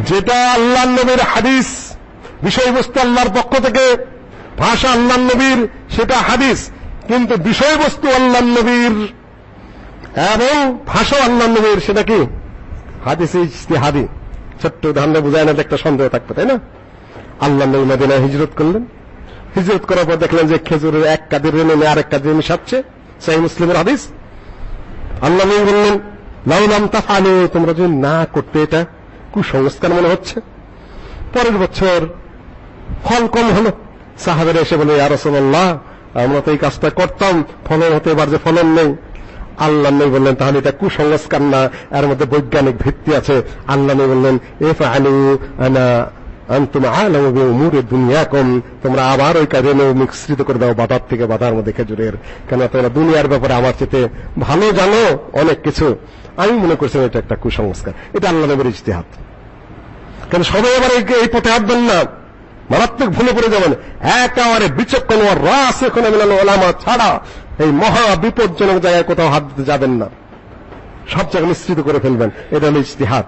যেটা আল্লাহ নবীর হাদিস, বিষয়বস্তু আল্লাহর পক্ষ থেকে, ভাষা আল্লাহ নবীর, সেটা হাদিস। কিন্তু বিষয়বস্তু আল্লাহ নবীর এবং ভাষা আল্লাহ নবীর, সেটা কি? হাদিস ইজতিহাদি। ছোট্ট উদাহরণে বোঝায় না একটা সন্দেহ থাকবে, তাই না? আল্লাহ নবী মদিনায় হিজরত করলেন। হিজরত করার পর দেখলেন যে খেজুরের এক কাদের নেমে আরেক কাদের মিশাচ্ছে সেই মুসলিমের হাদিস। আল্লাহ বললেন লাউলাম তাফালু তোমরা যদি না করতে, এটা কুসংস্কার মনে হচ্ছে। পরের বছর ফল কম হলো। সাহাবেরা এসে বলে ইয়া রাসূলুল্লাহ, আমরা তো এই কাজটা করতাম, ফলন হতে এবার যে ফলন নেই। আল্লাহ নবী বললেন, তাহলে এটা কুসংস্কার না, এর মধ্যে বৈজ্ঞানিক ভিত্তি আছে। আল্লাহ নবী বললেন ইফআলু আনা আনতুম আলামু বিউমুরি দুনিয়াকুম। তোমরা আবার ওই কাজে মিশ্রিত করে দাও বাতার থেকে বাতার মধ্যে খেজুরের। কেন তোমরা দুনিয়ার ব্যাপারে আমার চেয়ে ভালো জানো অনেক কিছু। আমি মনে করছিলাম এটা একটা কুসংস্কার। এটা আল্লাহ নবীর ইজতিহাদ কেন সবাই আবার এই পথে হাঁটবেন না। মারাত্মক ভুলে পড়ে যাবেন। একেবারে বিচক্ষণ ও রাস এখন ওলামা ছাড়া এই মহা বিপজ্জনক জায়গায় কোথাও হাত দিতে যাবেন না। সব জায়গায় মিশ্রিত করে ফেলবেন। এটা হলো ইজতিহাদ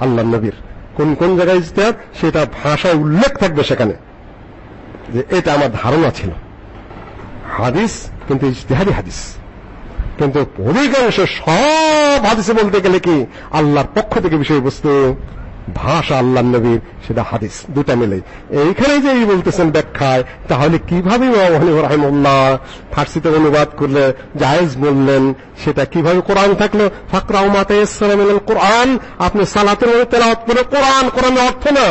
আল্লাহ নবীর। কোন কোন জায়গায় ইজতিহাদ? সেটা ভাষায় উল্লেখ থাকবে সেখানে। যে এটা আমার ধারণা ছিল। হাদিস কিন্তু ইজতিহাদি হাদিস। কিন্তু অধিকাংশ সব হাদিসে বলতে গেলে কি আল্লাহর পক্ষ থেকে বিষয়বস্তু ভাষা আল্লাহ নবীর, সেটা হাদিস, দুটা মিলে এইখানে যে বলতেছেন ব্যাখ্যায়, তাহলে কীভাবে রাহিমুল্লাহ ফার্সিতে অনুবাদ করলে জায়েজ বললেন, সেটা কীভাবে কোরআন থাকল? ফাকরাউ মা তায়াসসারা কোরআন, আপনি সালাতের মধ্যে তেলাওয়াত করে কোরআন, কোরআনের অর্থ না।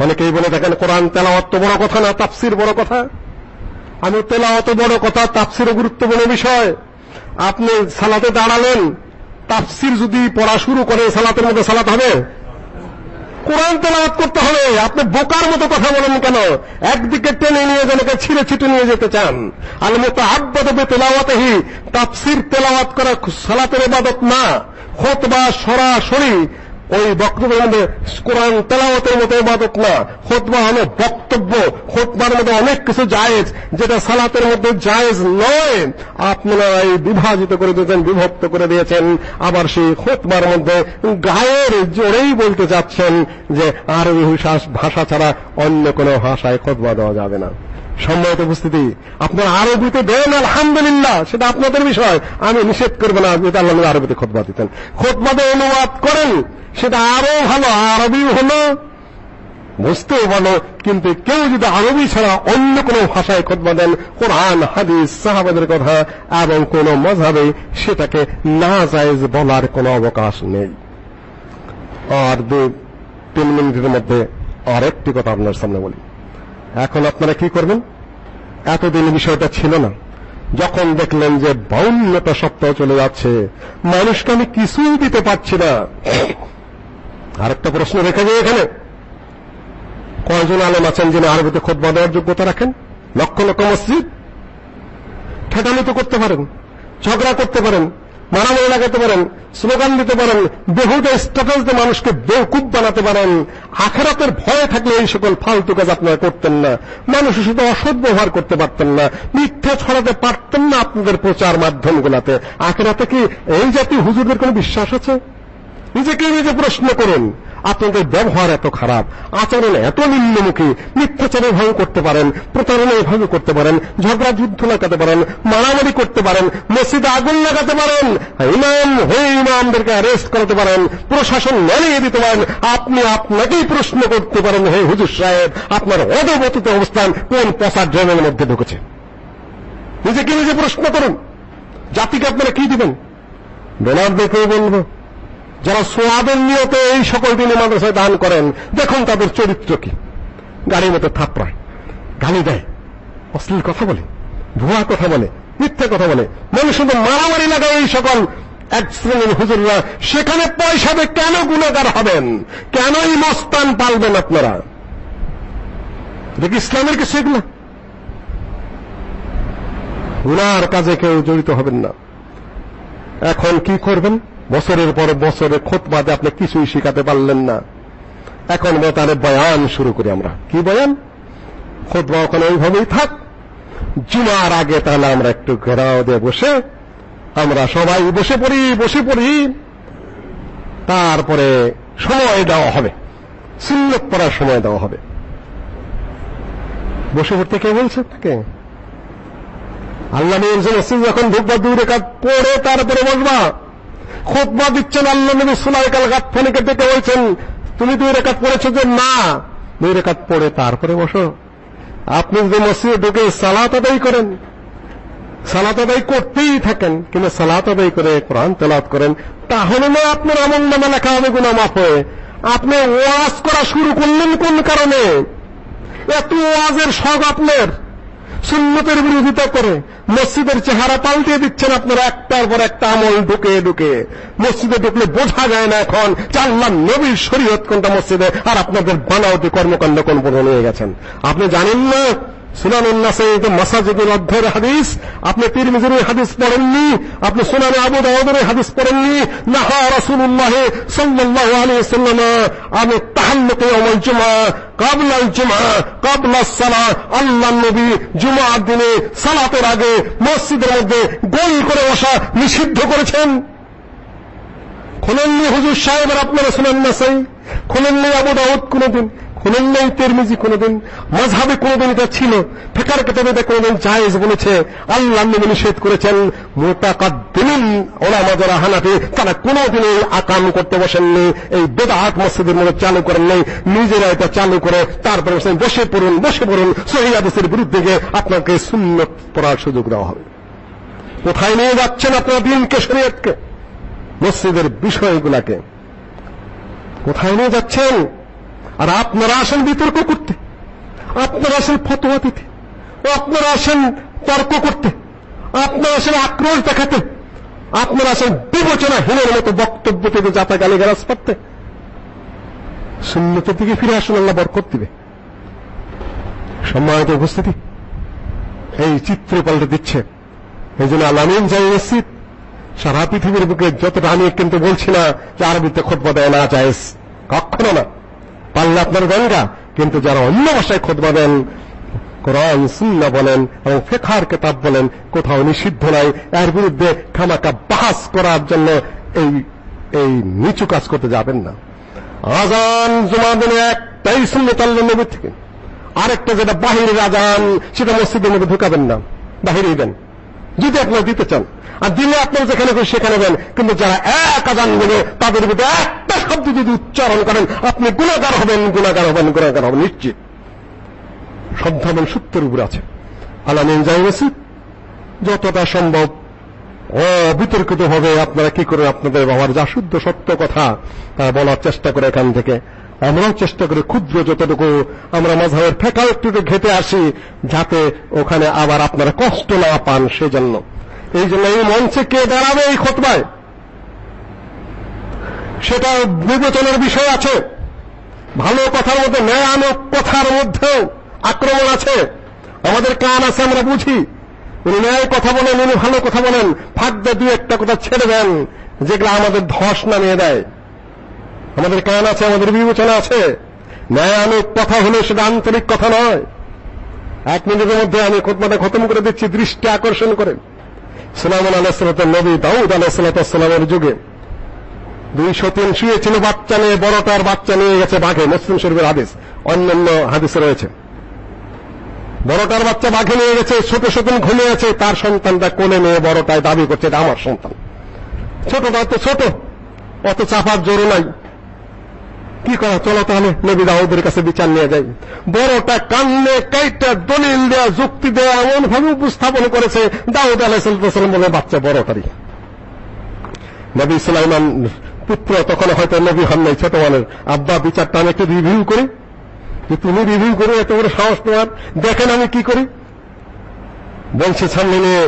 অনেকেই বলে দেখেন, কোরআন তেলাওয়াত তো বড় কথা না, তাফসির বড় কথা। আমি তেলাওয়াত বড় কথা, তাফসিরও গুরুত্বপূর্ণ বিষয়। আপনি সালাতে দাঁড়ালেন তাফসির যদি পড়া শুরু করে সালাতের মধ্যে সালাত হবে? কোরআন তেলাওয়াত করতে হবে। আপনি বোকার মতো কথা বলেন কেন? একদিকে টেনে নিয়ে জনকে ছিঁড়ে ছিটে নিয়ে যেতে চান। আল মুতাআব্বাদু বিতিলাওয়াতিহি, তাফসির তেলাওয়াত করা সালাতের ইবাদত না। খুতবা সরাসরি ওই বক্তব্যের মধ্যে কোরআন তেলাওয়াতের মতো ইবাদত না। খুতবা হলো বক্তব্য। খুতবার মধ্যে অনেক কিছু জায়েজ, যেটা সালাতের মধ্যে জায়েজ নয়। আপনারা এই বিভাজিত করে দিয়েছেন, বিভক্ত করে দিয়েছেন। আবার সেই খুতবার মধ্যে গায়ের জোরেই বলতে চাচ্ছেন যে আরবি ভাষা ছাড়া অন্য কোনো ভাষায় খুতবা দেওয়া যাবে না। সম্মানিত উপস্থিতি, আপনার আরবিতে দেন আলহামদুলিল্লাহ, সেটা আপনাদের বিষয়। আমি নিষেধ করব না যেটা আল্লাহ আরবিতে খোদবা দিতেন। খোদবাতে অনুবাদ করেন, সেটা আরও ভালো আরবি হলো, বুঝতেও ভালো, কিন্তু কেউ যদি আরবি ছাড়া অন্য কোনো ভাষায় খোদবা দেন, কোরআন, হাদিস, সাহাবাদের কথা এবং কোন মজাবে সেটাকে না জায়েজ বলার কোনো অবকাশ নেই। আর দু, তিন মিনিটের মধ্যে আরেকটি কথা আপনার সামনে বলি। এখন আপনারা কি করবেন? এতদিন বিষয়টা ছিল না। যখন দেখলেন যে বাউন্নটা সপ্তাহ চলে যাচ্ছে, মানুষকে আমি কিছুই দিতে পারছি না। আরেকটা প্রশ্ন রেখে যায় এখানে। কয়জন আলেম আছেন যিনি আরবিতে খোদবা দেওয়ার যোগ্যতা রাখেন? লক্ষ লক্ষ মসজিদ। ঠেটানো তো করতে পারেন, ঝগড়া করতে পারেন। মারামারি লাগাতে পারেন, স্লোগান দিতে পারেন, বেহুদে স্ট্যাটাস দিয়ে মানুষকে বেকুব বানাতে পারেন, আখেরাতের ভয়ে থাকলে এই সকল ফালতু কাজ আপনারা করতেন না। মানুষের সাথে অসৎ ব্যবহার করতে পারতেন না, মিথ্যা ছড়াতে পারতেন না আপনাদের প্রচার মাধ্যমগুলোতে। আখেরাতে কি এই জাতীয় হুজুরদের কোনো বিশ্বাস আছে? নিজেকে নিজে প্রশ্ন করুন। আপনাদের ব্যবহার এত খারাপ, আচরণ এত নিম্নমুখী, মিথ্যাচারে ভাগ করতে পারেন প্রতারণায় ভাগ করতে পারেন, ঝগড়া যুদ্ধ লাগাতে পারেন, মারামারি করতে পারেন, মসজিদে আগুন লাগাতে পারেন ইমাম হয়ে ইমামদেরকে অ্যারেস্ট করাতে পারেন, প্রশাসন মেলিয়ে দিতে পারেন, আপনি আপনাকেই প্রশ্ন করতে পারেন, হে হুজুর সাহেব, আপনার অদবতিত অবস্থান কোন পচা ড্রেনের মধ্যে ঢুকেছে? নিজেকে নিজে প্রশ্ন করুন। জাতিকে আপনারা কি দিবেন? ডোনাল্ডকেও বলব। যারা সোয়াবের নিয়তে এই সকল দিনে মাদ্রাসায় দান করেন, দেখুন তাদের চরিত্র কি। গাড়ির মতো থাপড়ায়, গালি দেয়, অশ্লীল কথা বলে, ভুয়া কথা বলে, মিথ্যা কথা বলে মনে শুধু মারামারি লাগায় এই সকল এক শ্রেণির হুজুররা। সেখানে পয়সা দিয়ে কেন গুণাগার হবেন? কেনই মস্তান পালবেন আপনারা? দেখি ইসলামের কিছু এগুলো? গুনার কাজে কেউ জড়িত হবেন না। এখন কি করবেন? বছরের পর বছরে খোতবাদে আপনি কিছুই শিখাতে পারলেন না। এখন তাহলে বয়ান শুরু করি আমরা। কি বয়ান? খোতবা ওখানে ওইভাবেই থাক। জুমার আগে তাহলে আমরা একটু ঘেরাও দিয়ে বসে, আমরা সবাই বসে পড়ি বসে পড়ি। তারপরে সময় দেওয়া হবে। সুন্নত পড়ার সময় দেওয়া হবে। বসে পড়তে কে বলছে তাকে? আল্লাহ নবী যখন ঢুকবা দুই রেখা পড়ে তারপরে বসবা। খুতবা দিচ্ছেন আল্লাহ নবী সুলাইকাল গাতফানিকে ডেকে বলছেন, তুমি দুই রেখাত পড়েছো যে না। দুই রেখাত পড়ে তারপরে বসো। আপনি যদি মসজিদে ঢুকে সালাত আদায় করেন, সালাত আদায় করতেই থাকেন, কিন্তু সালাত আদায় করে কোরআন তেলাওয়াত করেন, তাহলে না আপনার আমল নামা লেখা হবে গুনাহ মাফ হয়ে আপনি ওয়াজ করা শুরু করলেন কোন কারণে? এত ওয়াজের শখ আপনার। সুন্নতের বিরোধিতা করে। মসজিদের চেহারা পাল্টে দিচ্ছেন আপনারা একটার পর একটা আমল ঢুকে ঢুকে। মসজিদে ঢুকলে বোঝা যায় না এখন, চাল্লাম নবীর শরীয়ত কোনটা মসজিদে, আর আপনাদের বানাওটি কর্মকাণ্ড কোন বোঝা নিয়ে গেছেন। আপনি জানেন না? সুনানুন নাসাইতে মাসাজিদুল অধ্যায়ের হাদিস। আপনি তিরমিজির হাদিস পড়েননি, আপনি সুনানে আবু দাউদের হাদিস পড়েননি। নাহা রাসূলুল্লাহ সাল্লাল্লাহু আলাইহি ওয়াসাল্লাম, আমি তাহাল্লুকে ইয়াউমুল জুমআ ক্বাবলা আল জুমআ ক্বাবলা সালাহ আল্লাহ নবী জুমার দিনে সালাতের আগে মসজিদের মধ্যে গোল করে বসা নিষিদ্ধ করেছেন। খোলেননি হুজুর সাহেবের আপনারা শুনেন না সেই খোলেননি আবু দাউদ কোনদিন। খোলেন নাই তেরমিজি কোনদিন, মাযহাবে কোনদিন এটা ছিল, ফিকার কিতাবে এটা কোনদিন জায়েজ বলেছে, আল্লাহ নবী নিষেধ করেছেন, মুতাকাদ্দিমিন ওলামা যারা হানাফি, তারা কোনদিন এই আকাম করতে বসেননি, এই বেদাত মসজিদের মধ্যে চালু করেন নাই, নিজেরা এটা চালু করে তারপরে বসে পড়ুন বসে পড়ুন, সহি হাদিসের বিরুদ্ধে গিয়ে আপনাকে সুন্নত পড়ার সুযোগ দেওয়া হবে। কোথায় নিয়ে যাচ্ছেন আপনার দিনকে, শরীয়তকে? মসজিদের বিষয়গুলাকে। কোথায় নিয়ে যাচ্ছেন? আর আপনারা আসেন বিতর্ক করতে। আপনারা আসেন ফতোয়া দিতে। আপনারা আসেন তর্ক করতে। আপনারা আসেন আক্রোশ দেখাতে। আপনারা আসেন বিবেচনাহীনের মতো বক্তব্য থেকে যাতা গালি গালাজ করতে। সুন্নতের দিকে ফিরে আসুন, আল্লাহ বরকত দিবে। সম্মানিত উপস্থিতি, এই চিত্র পাল্টে দিচ্ছে। এই জন্য আলামিন যাই সারা পৃথিবীর বুকে যতটা আমি কিন্তু বলছি না, যে আরবিতে খোদবা দেয় না, জায়েজ। কখনো না। পারলে আপনার গঙ্গা, কিন্তু যারা অন্য ভাষায় খোদবা দেন কোরআন, সুন্নাহ বলেন এবং ফিকহার কিতাব বলেন, কোথাও নিষিদ্ধ নাই। এর বিরুদ্ধে খামাকা বাহাস করার জন্য এই এই নিচু কাজ করতে যাবেন না। আজান জমা দিনে একটাই সুন্নত আল্লাহ নবী থেকে। আরেকটা যেটা বাহিরের আজান, সেটা মসজিদের মধ্যে ঢুকাবেন না। বাহিরেই দেন। যদি আপনারা দিতে চান, আর দিলে আপনারা যেখানে খুশি সেখানে দেন, কিন্তু যারা এক আজান দেবে তাদের মধ্যে একটা শব্দ যদি উচ্চারণ করেন, আপনি গুণাগার হবেন গুণাগার হবেন গুণাগার হবেন, নিশ্চিত। এবং সত্যের উপর আছে। আলামিন জাইরেছি যতটা সম্ভব অবিতর্কিত হবে আপনারা কি করে আপনাদের বাবার যা শুদ্ধ সত্য কথা, তা বলার চেষ্টা করে এখান থেকে। আমরাও চেষ্টা করি ক্ষুদ্র যতটুকু আমরা মাঝহের ফেঁকা একটু ঘেটে আসি, যাতে ওখানে আবার আপনারা কষ্ট না পান সেজন্য। এই জন্য এই মঞ্চে কে দাঁড়াবে এই খতবায়? সেটা বিবেচনার বিষয় আছে। ভালো কথার মধ্যে ন্যায়ানক কথার মধ্যেও আক্রমণ আছে। আমাদের কান আছে, আমরা বুঝি। উনি ন্যায় কথা বলেন, উনি ভালো কথা বলেন। ফাঁক দিয়ে দুই একটা কথা ছেড়ে দেন, যেগুলো আমাদের ধস নামিয়ে দেয়। আমাদের কান আছে, আমাদের বিবেচনা আছে। ন্যায় ন্যায়ানুক কথা হলে সেটা আন্তরিক কথা নয়। এক মিনিটের মধ্যে আমি খোদমাটা খতম করে দিচ্ছি, দৃষ্টি আকর্ষণ করেন। সুলাইমান আলাইসালামের নবী দাউদ আলাইসালামের যুগে। দুই সতীন শুয়েছিল, বাচ্চা নিয়ে বড়টার বাচ্চা নিয়ে গেছে বাঘে, মুসলিম শরীফের হাদিস। অন্যান্য হাদিসে রয়েছে। বড়টার বাচ্চা বাঘে নিয়ে গেছে, ছোট সতীন ঘুমিয়ে আছে, তার সন্তানটা কোলে নিয়ে বড়টায় দাবি করছে, এটা আমার সন্তান। ছোটটা তো ছোট, অত চাপার জোর নাই। কি করা? চলো তাহলে নবী দাউদের কাছে বিচার নিয়ে যাই। বড়টা কান্নে কাইটা দলিল দেয়া, যুক্তি দেয়া এমন ভাবে উপস্থাপন করেছে দাউদ আলাইসালাম বলে বাচ্চা বড়টারই নবী সুলাইমান পুত্র তখন হয়তো নবী হন নাই, ছোট মানের। আব্বা বিচারটা আমি একটু রিভিউ করি। যে তুমি রিভিউ করে, এত বড় সাহস তোমার দেখেন আমি কি করি। বলছে সামনে নিয়ে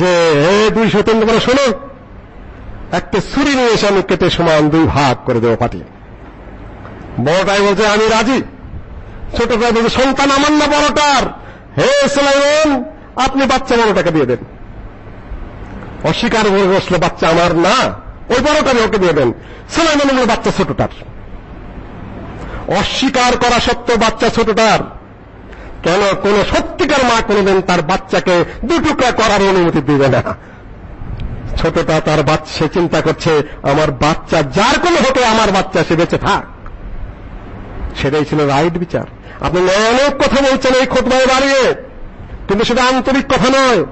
যে, হে দুই সতেন্দ্র, বলে শোনো, একটা ছুরি নিয়ে এসে আমি কেটে সমান দুই ভাগ করে দেবো পাঠিয়ে বড়টাই বলছে, আমি রাজি। ছোটটাই বলছে, সন্তান আমার না বড়টার হে সুলাইমান, আপনি বাচ্চা বড়টাকে দিয়ে দেন। অস্বীকার করে বসলে, বাচ্চা আমার না, ওই বড়টাকে ওকে দিয়ে দেন। সুলাইমান বলে বাচ্চা ছোটটার। অস্বীকার করা সত্ত্বেও বাচ্চা ছোটটার। কেন? কোন সত্যিকার মা কোনদিন তার বাচ্চাকে দুটুকরা করার অনুমতি দিবে না। ছোটটা তার বাচ্চা চিন্তা করছে, আমার বাচ্চা যার কোনো হতে আমার বাচ্চা সে বেঁচে থাক। সেটাই ছিল রাইট বিচার। আপনি অনেক কথা বলছেন এই খোদবায় দাঁড়িয়ে কিন্তু সেটা আন্তরিক কথা নয়।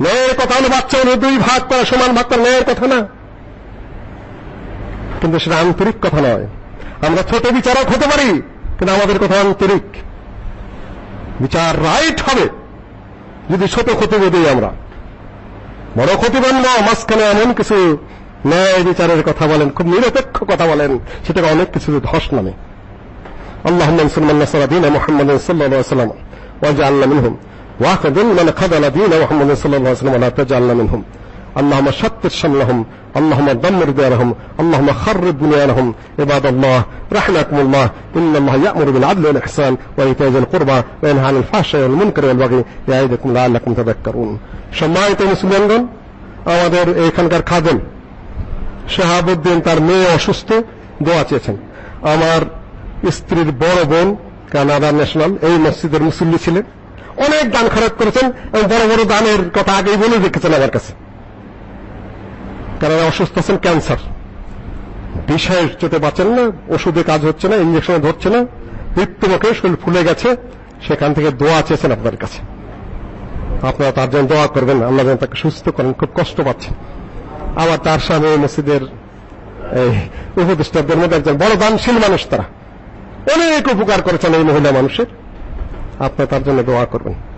ন্যায়ের কথা হলো বাচ্চা দুই ভাগ করা, সমান ভাগ করা, ন্যায়ের কথা না। কিন্তু সেটা আন্তরিক কথা নয়। আমরা ছোট বিচারক হতে পারি, কিন্তু আমাদের কথা আন্তরিক। বিচার রাইট হবে, যদি ছোট ক্ষতি দিই আমরা। বড় ক্ষতি বানব মাঝখানে এমন কিছু ন্যায় বিচারের কথা বলেন খুব নিরপেক্ষ কথা বলেন সেটাকে অনেক কিছু ধস নামে اللهم انصر من نصر دين محمد صلى الله عليه وسلم واجعلنا منهم واخذل من خذل دين محمد صلى الله عليه وسلم ولا تجعلنا منهم اللهم شتت شملهم اللهم دمر ديارهم اللهم خرب بنيانهم عباد الله رحمكم الله إن الله يأمر بالعدل والإحسان وإيتاء ذي القربى وينهى عن الفحشاء والمنكر والبغي يعظكم لعلكم تذكرون সম্মানিত মুসলিমগণ আমাদের এখানকার খাদেম শাহাবুদ্দিন তার মেয়ে অসুস্থ, দোয়া চেয়েছেন। আমার স্ত্রীর বড় বোন কানাডা ন্যাশনাল, এই মসজিদের মুসল্লি ছিলেন। অনেক দান খরচ করেছেন এবং বড় বড় দানের কথা আগেই বলে রেখেছেন আমার কাছে। কারণ অসুস্থ আছেন, ক্যান্সার। বিষয়ের চোটে বাঁচেন না, ওষুধে কাজ হচ্ছে না, ইঞ্জেকশনে ধরছে না মৃত্যুমুখে শরীর ফুলে গেছে, সেখান থেকে দোয়া চেয়েছেন আপনার কাছে। আপনারা তার জন্য দোয়া করবেন, আল্লাহ যেন তাকে সুস্থ করেন, খুব কষ্ট পাচ্ছেন আবার তার স্বামী মসজিদের উপদেষ্টাদের মধ্যে একজন বড় দানশীল মানুষ তারা। অনেক উপকার করেছেন এই মহিলা মানুষের। আপনি তার জন্য দোয়া করবেন।